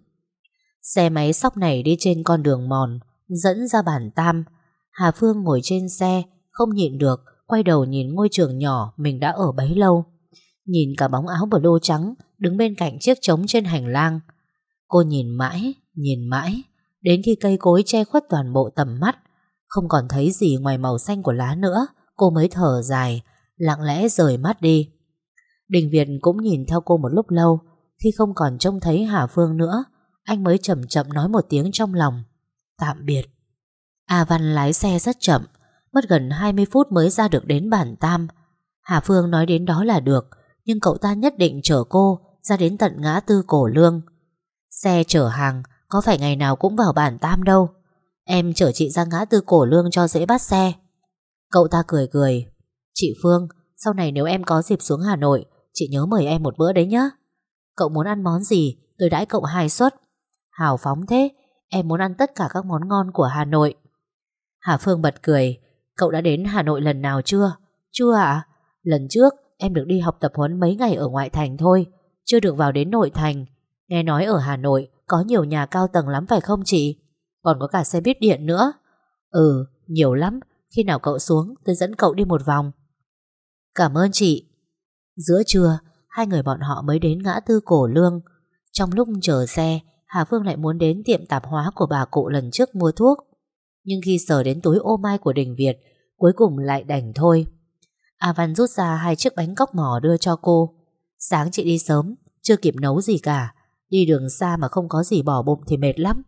Xe máy sóc này đi trên con đường mòn, Dẫn ra bản Tam. Hà Phương ngồi trên xe, Không nhịn được, Quay đầu nhìn ngôi trường nhỏ Mình đã ở bấy lâu. Nhìn cả bóng áo blue trắng Đứng bên cạnh chiếc trống trên hành lang. Cô nhìn mãi Nhìn mãi, Đến khi cây cối che khuất toàn bộ tầm mắt. Không còn thấy gì ngoài màu xanh của lá nữa, Cô mới thở dài, Lặng lẽ rời mắt đi. Đình Việt cũng nhìn theo cô một lúc lâu, Khi không còn trông thấy Hà Phương nữa, Anh mới chậm chậm nói một tiếng trong lòng. Tạm biệt. A Văn lái xe rất chậm, Mất gần 20 phút mới ra được đến bản Tam. Hà Phương nói đến đó là được, Nhưng cậu ta nhất định chở cô ra đến tận ngã tư cổ lương. Xe chở hàng, Có phải ngày nào cũng vào bản Tam đâu. Em chở chị ra ngã tư cổ lương cho dễ bắt xe. Cậu ta cười cười. Chị Phương, Sau này nếu em có dịp xuống Hà Nội, Chị nhớ mời em một bữa đấy nhá. Cậu muốn ăn món gì? Tôi đãi cậu hai suất. Hào phóng thế, Em muốn ăn tất cả các món ngon của Hà Nội. Hà Phương bật cười. Cậu đã đến Hà Nội lần nào chưa? Chưa ạ. Lần trước, em được đi học tập huấn mấy ngày ở ngoại thành thôi. Chưa được vào đến nội thành. Nghe nói ở Hà Nội Có nhiều nhà cao tầng lắm phải không chị? Còn có cả xe buýt điện nữa. Ừ nhiều lắm. Khi nào cậu xuống, tôi dẫn cậu đi một vòng. Cảm ơn chị. Giữa trưa, Hai người bọn họ mới đến ngã tư cổ lương. Trong lúc chờ xe, Hà Phương lại muốn đến tiệm tạp hóa của bà cụ lần trước mua thuốc. Nhưng khi sờ đến túi ô mai của Đình Việt, Cuối cùng lại đành thôi. A Văn rút ra hai chiếc bánh cóc mò đưa cho cô. Sáng chị đi sớm, Chưa kịp nấu gì cả. Đi đường xa mà không có gì bỏ bụng thì mệt lắm.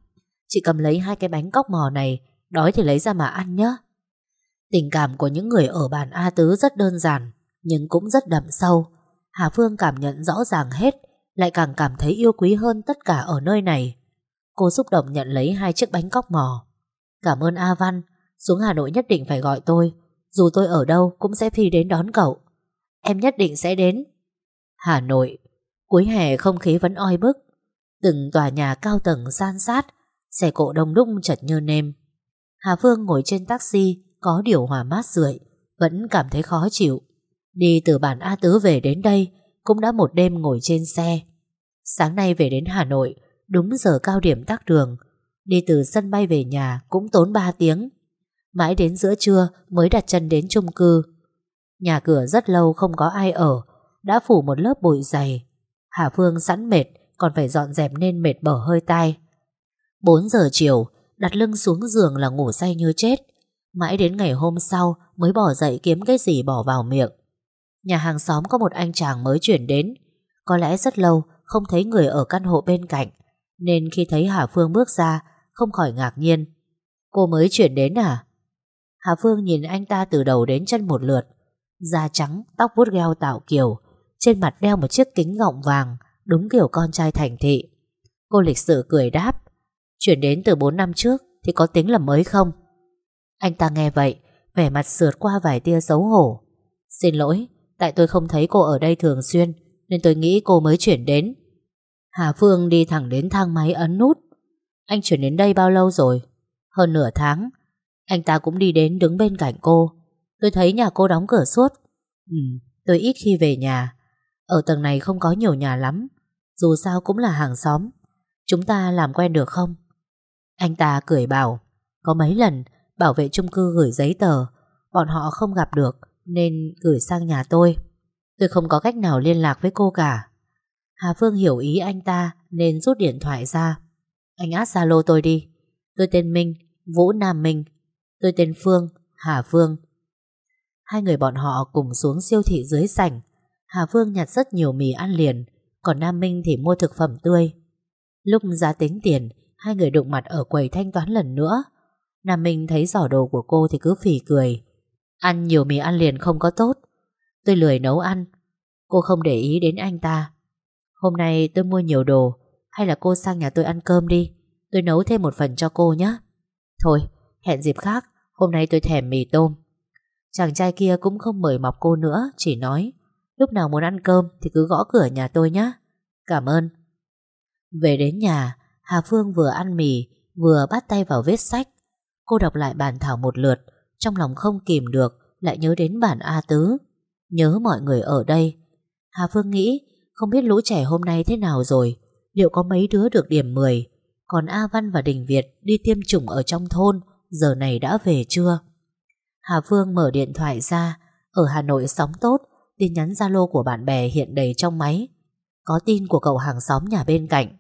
Chị cầm lấy hai cái bánh cóc mò này, Đói thì lấy ra mà ăn nhé Tình cảm của những người ở bàn A Tứ rất đơn giản, Nhưng cũng rất đậm sâu. Hà Phương cảm nhận rõ ràng hết, Lại càng cảm thấy yêu quý hơn tất cả ở nơi này. Cô xúc động nhận lấy hai chiếc bánh cóc mò. Cảm ơn A Văn, Xuống Hà Nội nhất định phải gọi tôi. Dù tôi ở đâu cũng sẽ phi đến đón cậu. Em nhất định sẽ đến. Hà Nội, Cuối hè không khí vẫn oi bức. Từng tòa nhà cao tầng san sát, Xe cộ đông đúc chật như nêm. Hà Phương ngồi trên taxi, Có điều hòa mát rượi, Vẫn cảm thấy khó chịu. Đi từ bản A Tứ về đến đây, Cũng đã một đêm ngồi trên xe. Sáng nay về đến Hà Nội, Đúng giờ cao điểm tắc đường. Đi từ sân bay về nhà cũng tốn 3 tiếng. Mãi đến giữa trưa Mới đặt chân đến chung cư. Nhà cửa rất lâu không có ai ở đã phủ một lớp bụi dày. Hà Phương sẵn mệt Còn phải dọn dẹp nên mệt bở hơi tai. 4 giờ chiều Đặt lưng xuống giường là ngủ say như chết. Mãi đến ngày hôm sau Mới bỏ dậy kiếm cái gì bỏ vào miệng. Nhà hàng xóm có một anh chàng mới chuyển đến. Có lẽ rất lâu Không thấy người ở căn hộ bên cạnh Nên khi thấy Hà Phương bước ra Không khỏi ngạc nhiên. Cô mới chuyển đến à? Hà Phương nhìn anh ta từ đầu đến chân một lượt Da trắng, tóc vuốt gheo tạo kiểu trên mặt đeo một chiếc kính gọng vàng Đúng kiểu con trai thành thị. Cô lịch sự cười đáp Chuyển đến từ 4 năm trước Thì có tính là mới không? Anh ta nghe vậy Vẻ mặt sượt qua vài tia xấu hổ. Xin lỗi Tại tôi không thấy cô ở đây thường xuyên Nên tôi nghĩ cô mới chuyển đến. Hà Phương đi thẳng đến thang máy ấn nút. Anh chuyển đến đây bao lâu rồi? Hơn nửa tháng. Anh ta cũng đi đến đứng bên cạnh cô. Tôi thấy nhà cô đóng cửa suốt. Ừ, tôi ít khi về nhà. Ở tầng này không có nhiều nhà lắm Dù sao cũng là hàng xóm. Chúng ta làm quen được không? Anh ta cười bảo Có mấy lần bảo vệ chung cư gửi giấy tờ Bọn họ không gặp được Nên gửi sang nhà tôi. Tôi không có cách nào liên lạc với cô cả. Hà Phương hiểu ý anh ta Nên rút điện thoại ra. Anh át Zalo tôi đi. Tôi tên Minh, Vũ Nam Minh. Tôi tên Phương, Hà Phương. Hai người bọn họ cùng xuống siêu thị dưới sảnh. Hà Phương nhặt rất nhiều mì ăn liền, Còn Nam Minh thì mua thực phẩm tươi. Lúc ra tính tiền, Hai người đụng mặt ở quầy thanh toán lần nữa. Nam Minh thấy giỏ đồ của cô Thì cứ phì cười. Ăn nhiều mì ăn liền không có tốt. Tôi lười nấu ăn. Cô không để ý đến anh ta. Hôm nay tôi mua nhiều đồ, Hay là cô sang nhà tôi ăn cơm đi. Tôi nấu thêm một phần cho cô nhé. Thôi, hẹn dịp khác. Hôm nay tôi thèm mì tôm. Chàng trai kia cũng không mời mọc cô nữa, Chỉ nói Lúc nào muốn ăn cơm thì cứ gõ cửa nhà tôi nhé Cảm ơn. Về đến nhà, Hà Phương vừa ăn mì, Vừa bắt tay vào viết sách. Cô đọc lại bản thảo một lượt, Trong lòng không kìm được, Lại nhớ đến bản A Tứ. Nhớ mọi người ở đây. Hà Phương nghĩ, không biết lũ trẻ hôm nay thế nào rồi, Liệu có mấy đứa được điểm 10 Còn A Văn và Đình Việt đi tiêm chủng ở trong thôn, Giờ này đã về chưa? Hà Phương mở điện thoại ra, Ở Hà Nội sóng tốt Tin nhắn Zalo của bạn bè hiện đầy trong máy Có tin của cậu hàng xóm nhà bên cạnh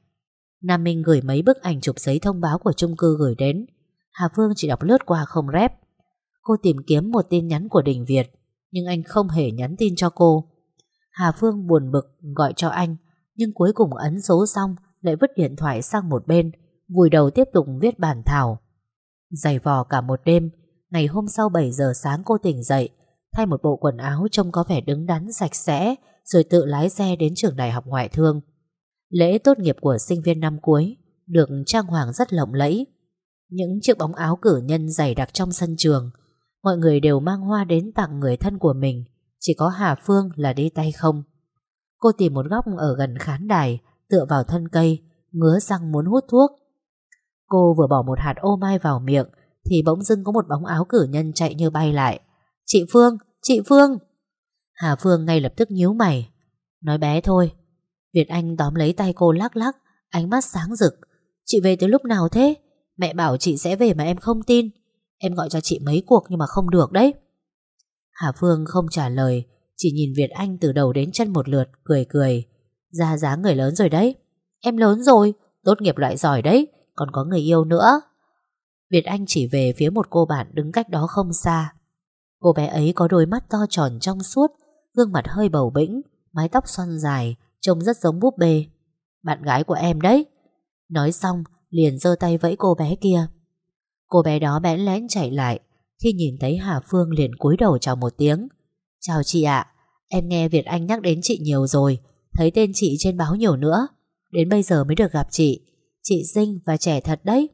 Nam Minh gửi mấy bức ảnh chụp giấy thông báo của chung cư gửi đến. Hà Phương chỉ đọc lướt qua không rep. Cô tìm kiếm một tin nhắn của Đình Việt, nhưng anh không hề nhắn tin cho cô. Hà Phương buồn bực gọi cho anh, nhưng cuối cùng ấn số xong lại vứt điện thoại sang một bên, vùi đầu tiếp tục viết bản thảo. Giày vò cả một đêm, ngày hôm sau 7 giờ sáng cô tỉnh dậy, thay một bộ quần áo trông có vẻ đứng đắn sạch sẽ, rồi tự lái xe đến trường đại học ngoại thương. Lễ tốt nghiệp của sinh viên năm cuối được trang hoàng rất lộng lẫy. Những chiếc bóng áo cử nhân dày đặc trong sân trường, mọi người đều mang hoa đến tặng người thân của mình, chỉ có Hà Phương là đi tay không. Cô tìm một góc ở gần khán đài, tựa vào thân cây, ngứa răng muốn hút thuốc. Cô vừa bỏ một hạt ô mai vào miệng, thì bỗng dưng có một bóng áo cử nhân chạy như bay lại. Chị Phương, chị Phương! Hà Phương ngay lập tức nhíu mày. Nói bé thôi. Việt Anh tóm lấy tay cô lắc lắc, ánh mắt sáng rực. Chị về tới lúc nào thế? Mẹ bảo chị sẽ về mà em không tin. Em gọi cho chị mấy cuộc nhưng mà không được đấy. Hà Phương không trả lời, chỉ nhìn Việt Anh từ đầu đến chân một lượt, cười cười. Ra dáng người lớn rồi đấy. Em lớn rồi, tốt nghiệp loại giỏi đấy, còn có người yêu nữa. Việt Anh chỉ về phía một cô bạn đứng cách đó không xa. Cô bé ấy có đôi mắt to tròn trong suốt, gương mặt hơi bầu bĩnh, mái tóc xoăn dài, trông rất giống búp bê. Bạn gái của em đấy. Nói xong, liền giơ tay vẫy cô bé kia. Cô bé đó bẽn lẽn chạy lại, khi nhìn thấy Hà Phương liền cúi đầu chào một tiếng. Chào chị ạ, em nghe Việt Anh nhắc đến chị nhiều rồi, thấy tên chị trên báo nhiều nữa. Đến bây giờ mới được gặp chị. Chị xinh và trẻ thật đấy.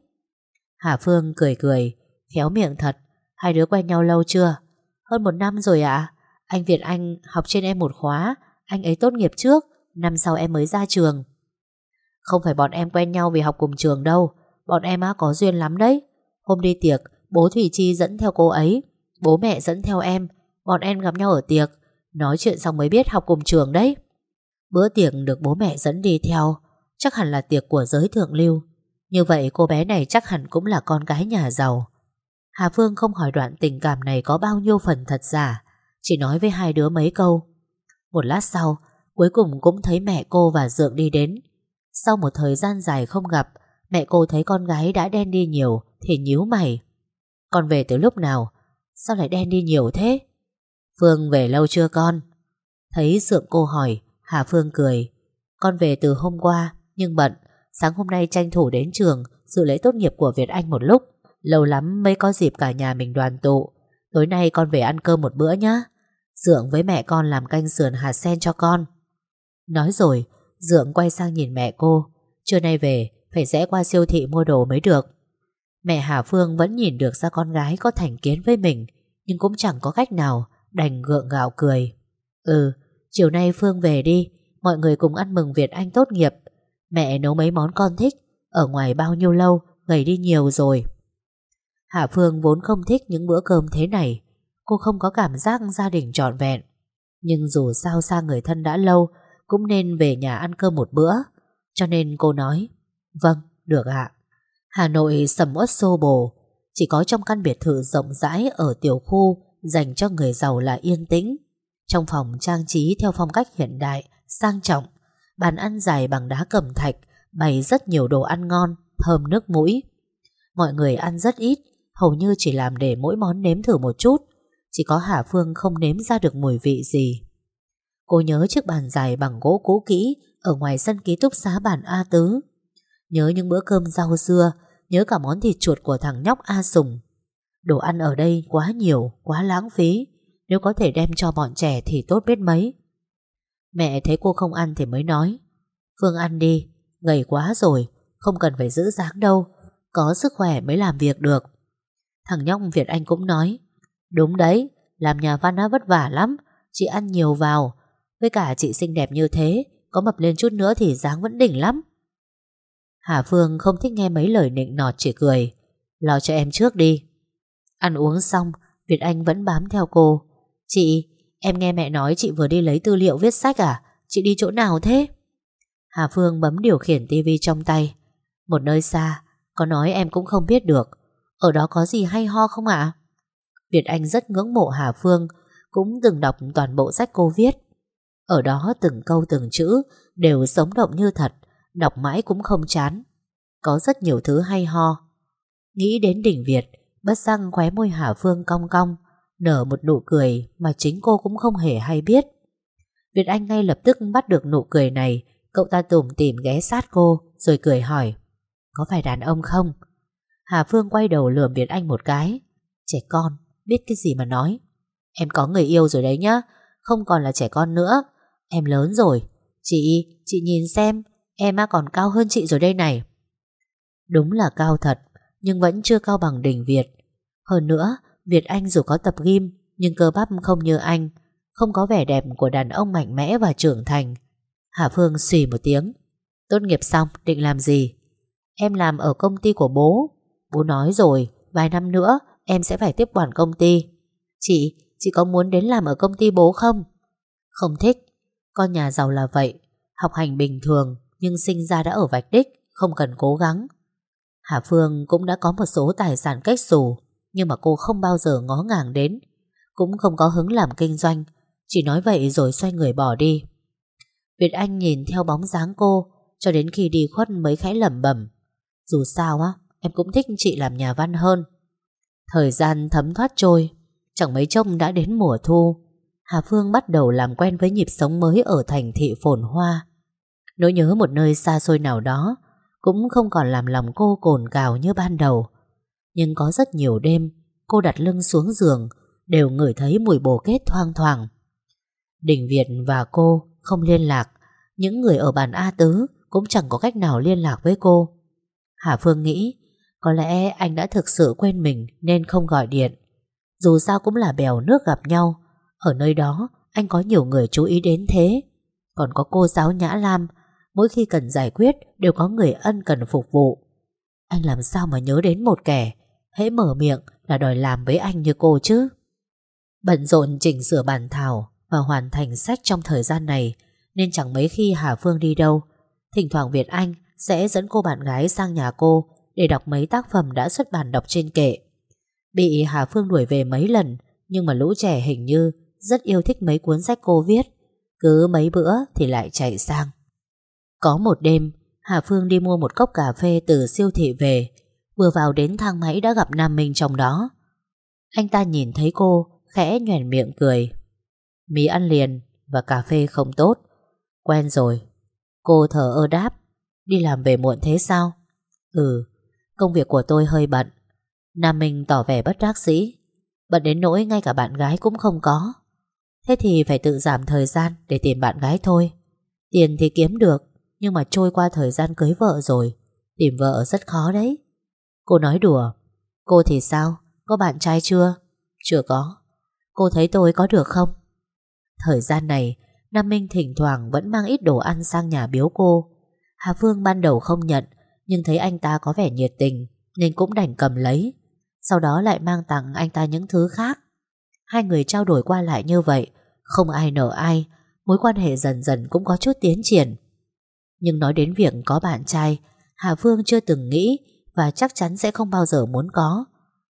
Hà Phương cười cười, khéo miệng thật. Hai đứa quen nhau lâu chưa? Hơn một năm rồi ạ. Anh Việt Anh học trên em một khóa, anh ấy tốt nghiệp trước, năm sau em mới ra trường. Không phải bọn em quen nhau vì học cùng trường đâu, bọn em á có duyên lắm đấy. Hôm đi tiệc, bố Thủy Chi dẫn theo cô ấy, bố mẹ dẫn theo em, bọn em gặp nhau ở tiệc, nói chuyện xong mới biết học cùng trường đấy. Bữa tiệc được bố mẹ dẫn đi theo, chắc hẳn là tiệc của giới thượng lưu. Như vậy cô bé này chắc hẳn cũng là con gái nhà giàu. Hà Phương không hỏi đoạn tình cảm này có bao nhiêu phần thật giả, chỉ nói với hai đứa mấy câu. Một lát sau, cuối cùng cũng thấy mẹ cô và Dượng đi đến. Sau một thời gian dài không gặp, mẹ cô thấy con gái đã đen đi nhiều thì nhíu mày. Con về từ lúc nào? Sao lại đen đi nhiều thế? Phương về lâu chưa con? Thấy Dượng cô hỏi, Hà Phương cười. Con về từ hôm qua, nhưng bận. Sáng hôm nay tranh thủ đến trường dự lễ tốt nghiệp của Việt Anh một lúc. Lâu lắm mới có dịp cả nhà mình đoàn tụ. Tối nay con về ăn cơm một bữa nhé. Dượng với mẹ con làm canh sườn hạt sen cho con. Nói rồi, Dượng quay sang nhìn mẹ cô. Trưa nay về, phải rẽ qua siêu thị mua đồ mới được. Mẹ Hà Phương vẫn nhìn được ra con gái có thành kiến với mình, nhưng cũng chẳng có cách nào, đành gượng gạo cười. Ừ, chiều nay Phương về đi, mọi người cùng ăn mừng Việt Anh tốt nghiệp. Mẹ nấu mấy món con thích, ở ngoài bao nhiêu lâu, gầy đi nhiều rồi. Hạ Phương vốn không thích những bữa cơm thế này, cô không có cảm giác gia đình trọn vẹn. Nhưng dù sao xa người thân đã lâu, cũng nên về nhà ăn cơm một bữa. Cho nên cô nói, vâng, được ạ. Hà Nội sầm uất xô bồ, chỉ có trong căn biệt thự rộng rãi ở tiểu khu dành cho người giàu là yên tĩnh. Trong phòng trang trí theo phong cách hiện đại, sang trọng, bàn ăn dài bằng đá cẩm thạch, bày rất nhiều đồ ăn ngon, thơm nước mũi. Mọi người ăn rất ít, hầu như chỉ làm để mỗi món nếm thử một chút, chỉ có Hà Phương không nếm ra được mùi vị gì. Cô nhớ chiếc bàn dài bằng gỗ cũ kỹ ở ngoài sân ký túc xá bản A Tứ. Nhớ những bữa cơm rau dưa, nhớ cả món thịt chuột của thằng nhóc A Sùng. Đồ ăn ở đây quá nhiều, quá lãng phí. Nếu có thể đem cho bọn trẻ thì tốt biết mấy. Mẹ thấy cô không ăn thì mới nói Phương ăn đi, gầy quá rồi, không cần phải giữ dáng đâu. Có sức khỏe mới làm việc được. Thằng nhóc Việt Anh cũng nói Đúng đấy, làm nhà văn á vất vả lắm, chị ăn nhiều vào. Với cả chị xinh đẹp như thế, có mập lên chút nữa thì dáng vẫn đỉnh lắm. Hà Phương không thích nghe mấy lời nịnh nọt chỉ cười. Lo cho em trước đi. Ăn uống xong, Việt Anh vẫn bám theo cô. Chị, em nghe mẹ nói chị vừa đi lấy tư liệu viết sách à? Chị đi chỗ nào thế? Hà Phương bấm điều khiển tivi trong tay. Một nơi xa, có nói em cũng không biết được. Ở đó có gì hay ho không ạ? Việt Anh rất ngưỡng mộ Hà Phương, cũng từng đọc toàn bộ sách cô viết. Ở đó từng câu từng chữ đều sống động như thật, Đọc mãi cũng không chán Có rất nhiều thứ hay ho Nghĩ đến đỉnh Việt Bất răng khóe môi Hà Phương cong cong Nở một nụ cười Mà chính cô cũng không hề hay biết Việt Anh ngay lập tức bắt được nụ cười này Cậu ta tủm tìm ghé sát cô Rồi cười hỏi Có phải đàn ông không Hà Phương quay đầu lườm Việt Anh một cái. Trẻ con, biết cái gì mà nói. Em có người yêu rồi đấy nhá Không còn là trẻ con nữa. Em lớn rồi. Chị, chị nhìn xem Em còn cao hơn chị rồi đây này. Đúng là cao thật Nhưng vẫn chưa cao bằng đỉnh Việt. Hơn nữa Việt Anh dù có tập gym Nhưng cơ bắp không như anh Không có vẻ đẹp của đàn ông mạnh mẽ và trưởng thành. Hà Phương xì một tiếng. Tốt nghiệp xong định làm gì? Em làm ở công ty của bố. Bố nói rồi Vài năm nữa em sẽ phải tiếp quản công ty. Chị, chị có muốn đến làm ở công ty bố không? Không thích. Con nhà giàu là vậy Học hành bình thường Nhưng sinh ra đã ở vạch đích Không cần cố gắng. Hà Phương cũng đã có một số tài sản cách xù Nhưng mà cô không bao giờ ngó ngàng đến. Cũng không có hứng làm kinh doanh Chỉ nói vậy rồi xoay người bỏ đi. Việt Anh nhìn theo bóng dáng cô Cho đến khi đi khuất mới khẽ lẩm bẩm. Dù sao á Em cũng thích chị làm nhà văn hơn. Thời gian thấm thoát trôi, Chẳng mấy chốc đã đến mùa thu. Hà Phương bắt đầu làm quen với nhịp sống mới Ở thành thị phồn hoa. Nỗi nhớ một nơi xa xôi nào đó Cũng không còn làm lòng cô cồn cào như ban đầu. Nhưng có rất nhiều đêm, Cô đặt lưng xuống giường, Đều ngửi thấy mùi bồ kết thoang thoảng. Đình Việt và cô không liên lạc, Những người ở bàn A Tứ Cũng chẳng có cách nào liên lạc với cô. Hà Phương nghĩ có lẽ anh đã thực sự quên mình Nên không gọi điện. Dù sao cũng là bèo nước gặp nhau. Ở nơi đó, anh có nhiều người chú ý đến thế. Còn có cô giáo Nhã Lam, Mỗi khi cần giải quyết Đều có người ân cần phục vụ. Anh làm sao mà nhớ đến một kẻ, Hễ mở miệng là đòi làm với anh như cô chứ? Bận rộn chỉnh sửa bản thảo Và hoàn thành sách trong thời gian này, Nên chẳng mấy khi Hà Phương đi đâu. Thỉnh thoảng Việt Anh sẽ dẫn cô bạn gái sang nhà cô để đọc mấy tác phẩm đã xuất bản đọc trên kệ Bị Hà Phương đuổi về mấy lần Nhưng mà lũ trẻ hình như Rất yêu thích mấy cuốn sách cô viết Cứ mấy bữa thì lại chạy sang có một đêm, Hà Phương đi mua một cốc cà phê từ siêu thị về, vừa vào đến thang máy đã gặp Nam Minh trong đó. Anh ta nhìn thấy cô, khẽ nhoẻn miệng cười. Mì ăn liền và cà phê không tốt. Quen rồi. Cô thở ơ đáp. Đi làm về muộn thế sao? Ừ, công việc của tôi hơi bận. Nam Minh tỏ vẻ bất đắc sĩ Bận đến nỗi ngay cả bạn gái cũng không có. Thế thì phải tự giảm thời gian để tìm bạn gái thôi. Tiền thì kiếm được, nhưng mà trôi qua thời gian cưới vợ rồi Tìm vợ rất khó đấy Cô nói đùa Cô thì sao? Có bạn trai chưa? Chưa có Cô thấy tôi có được không? Thời gian này Nam Minh thỉnh thoảng vẫn mang ít đồ ăn sang nhà biếu cô Hà Phương ban đầu không nhận nhưng thấy anh ta có vẻ nhiệt tình, Nên cũng đành cầm lấy. Sau đó lại mang tặng anh ta những thứ khác. Hai người trao đổi qua lại như vậy, Không ai nở ai, Mối quan hệ dần dần cũng có chút tiến triển. Nhưng nói đến việc có bạn trai, Hà Phương chưa từng nghĩ Và chắc chắn sẽ không bao giờ muốn có.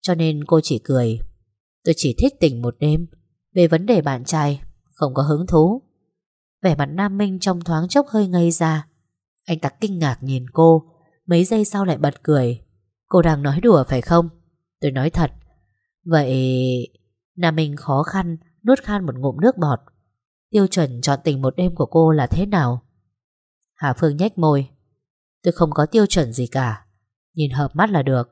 Cho nên cô chỉ cười. Tôi chỉ thích tình một đêm. Về vấn đề bạn trai, Không có hứng thú. Vẻ mặt Nam Minh trong thoáng chốc hơi ngây ra. Anh ta kinh ngạc nhìn cô. Mấy giây sau lại bật cười. Cô đang nói đùa phải không? Tôi nói thật. Vậy Nam Minh khó khăn, Nuốt khan một ngụm nước bọt. Tiêu chuẩn chọn tình một đêm của cô là thế nào? Hà Phương nhếch môi. Tôi không có tiêu chuẩn gì cả. Nhìn hợp mắt là được.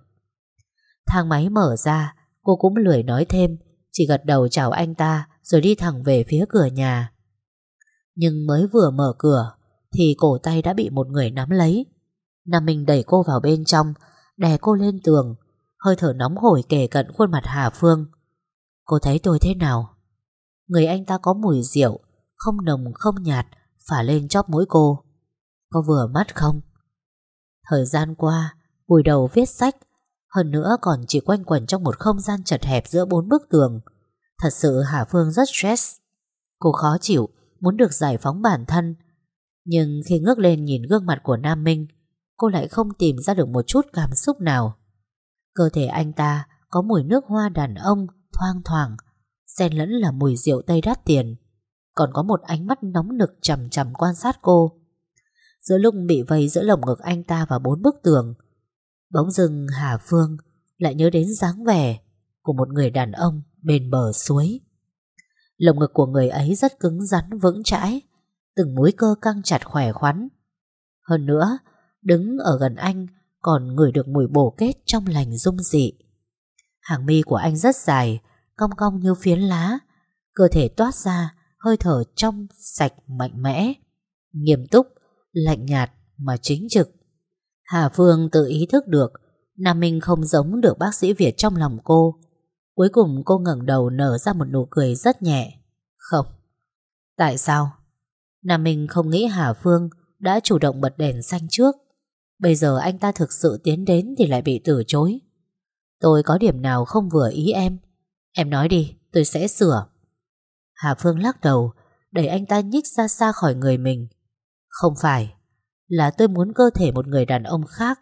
Thang máy mở ra, Cô cũng lười nói thêm, Chỉ gật đầu chào anh ta Rồi đi thẳng về phía cửa nhà. Nhưng mới vừa mở cửa Thì cổ tay đã bị một người nắm lấy. Nam Minh đẩy cô vào bên trong Đè cô lên tường Hơi thở nóng hổi kề cận khuôn mặt Hà Phương Cô thấy tôi thế nào Người anh ta có mùi rượu Không nồng không nhạt Phả lên chóp mũi cô có vừa mắt không? Thời gian qua, vùi đầu viết sách, hơn nữa còn chỉ quanh quẩn trong một không gian chật hẹp giữa bốn bức tường. Thật sự Hà Phương rất stress. Cô khó chịu, muốn được giải phóng bản thân. Nhưng khi ngước lên nhìn gương mặt của Nam Minh, cô lại không tìm ra được một chút cảm xúc nào. Cơ thể anh ta có mùi nước hoa đàn ông thoang thoảng, xen lẫn là mùi rượu tây đắt tiền. Còn có một ánh mắt nóng nực chầm chầm quan sát cô. Giữa lúc bị vây giữa lồng ngực anh ta và bốn bức tường Bỗng dưng Hà Phương Lại nhớ đến dáng vẻ Của một người đàn ông bên bờ suối Lồng ngực của người ấy rất cứng rắn vững chãi Từng múi cơ căng chặt khỏe khoắn Hơn nữa Đứng ở gần anh, Còn ngửi được mùi bổ kết trong lành dung dị. Hàng mi của anh rất dài, Cong cong như phiến lá, Cơ thể toát ra Hơi thở trong, sạch, mạnh mẽ, Nghiêm túc, Lạnh nhạt mà chính trực. Hà Phương tự ý thức được, Nam Minh không giống được bác sĩ Việt trong lòng cô. Cuối cùng cô ngẩng đầu nở ra một nụ cười rất nhẹ. Không. Tại sao? Nam Minh không nghĩ Hà Phương Đã chủ động bật đèn xanh trước. Bây giờ anh ta thực sự tiến đến Thì lại bị từ chối. Tôi có điểm nào không vừa ý em? Em nói đi, tôi sẽ sửa. Hà Phương lắc đầu, Đẩy anh ta nhích ra xa khỏi người mình. Không phải, Là tôi muốn cơ thể một người đàn ông khác.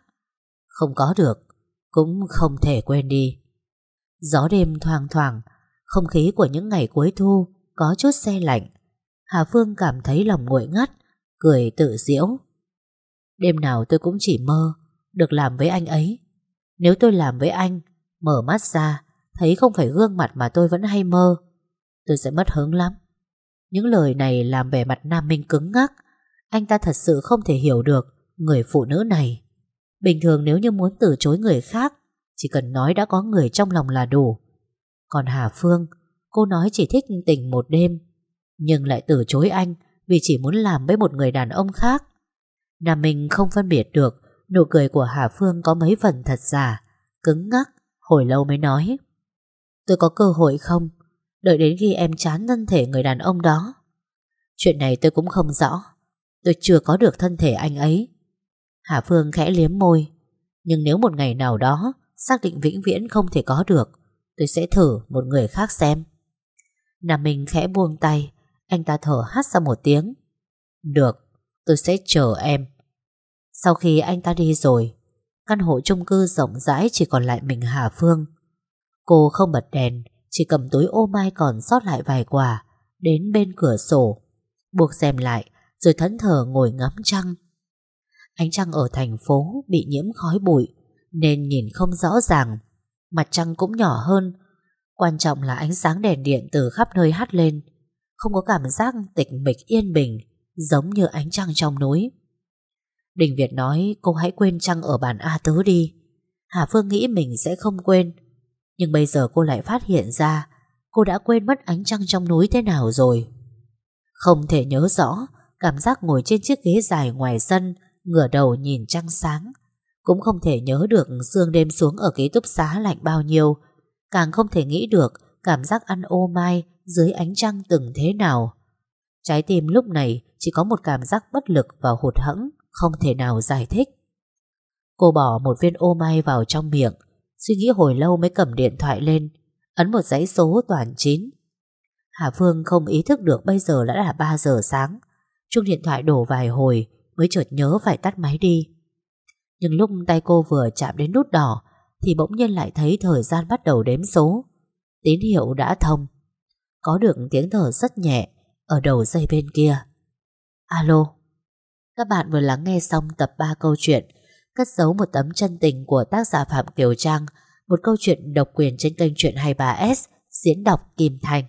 Không có được, Cũng không thể quên đi. Gió đêm thoang thoảng, Không khí của những ngày cuối thu Có chút xe lạnh. Hà Phương cảm thấy lòng nguội ngắt, Cười tự diễu. Đêm nào tôi cũng chỉ mơ, Được làm với anh ấy. Nếu tôi làm với anh, Mở mắt ra, Thấy không phải gương mặt mà tôi vẫn hay mơ, Tôi sẽ mất hứng lắm. Những lời này làm vẻ mặt Nam Minh cứng ngắc. Anh ta thật sự không thể hiểu được Người phụ nữ này. Bình thường nếu như muốn từ chối người khác, Chỉ cần nói đã có người trong lòng là đủ. Còn Hà Phương, Cô nói chỉ thích tình một đêm, Nhưng lại từ chối anh Vì chỉ muốn làm với một người đàn ông khác. Nam Minh không phân biệt được, Nụ cười của Hà Phương có mấy phần thật giả, Cứng ngắc, Hồi lâu mới nói. Tôi có cơ hội không? Đợi đến khi em chán thân thể người đàn ông đó. Chuyện này tôi cũng không rõ. Tôi chưa có được thân thể anh ấy. Hà Phương khẽ liếm môi. Nhưng nếu một ngày nào đó, Xác định vĩnh viễn không thể có được, Tôi sẽ thử một người khác xem. Nam Minh khẽ buông tay, Anh ta thở hắt ra một tiếng. Được, Tôi sẽ chờ em. Sau khi anh ta đi rồi, Căn hộ chung cư rộng rãi Chỉ còn lại mình Hà Phương. Cô không bật đèn, Chỉ cầm túi ô mai còn sót lại vài quả, Đến bên cửa sổ, Buộc xem lại, Rồi thẫn thờ ngồi ngắm trăng. Ánh trăng ở thành phố Bị nhiễm khói bụi, Nên nhìn không rõ ràng, Mặt trăng cũng nhỏ hơn. Quan trọng là ánh sáng đèn điện từ khắp nơi hắt lên, Không có cảm giác tịch mịch yên bình, Giống như ánh trăng trong núi. Đình Việt nói, cô hãy quên trăng ở bản A Tứ đi. Hà Phương nghĩ mình sẽ không quên, Nhưng bây giờ cô lại phát hiện ra Cô đã quên mất ánh trăng trong núi thế nào rồi. Không thể nhớ rõ, Cảm giác ngồi trên chiếc ghế dài ngoài sân, Ngửa đầu nhìn trăng sáng, Cũng không thể nhớ được sương đêm xuống ở ký túc xá lạnh bao nhiêu, Càng không thể nghĩ được Cảm giác ăn ô mai Dưới ánh trăng từng thế nào. Trái tim lúc này chỉ có một cảm giác bất lực và hụt hẫng không thể nào giải thích. Cô bỏ một viên ô mai vào trong miệng, suy nghĩ hồi lâu mới cầm điện thoại lên, ấn một dãy số toàn chín. Hà Phương không ý thức được bây giờ đã là 3 giờ sáng, chuông điện thoại đổ vài hồi mới chợt nhớ phải tắt máy đi. Nhưng lúc tay cô vừa chạm đến nút đỏ thì bỗng nhiên lại thấy thời gian bắt đầu đếm số. Tín hiệu đã thông. Có được tiếng thở rất nhẹ ở đầu dây bên kia. Alo. Các bạn vừa lắng nghe xong tập 3 câu chuyện Cất giấu một tấm chân tình của tác giả Phạm Kiều Trang, Một câu chuyện độc quyền trên kênh truyện 23S Diễn đọc Kim Thành.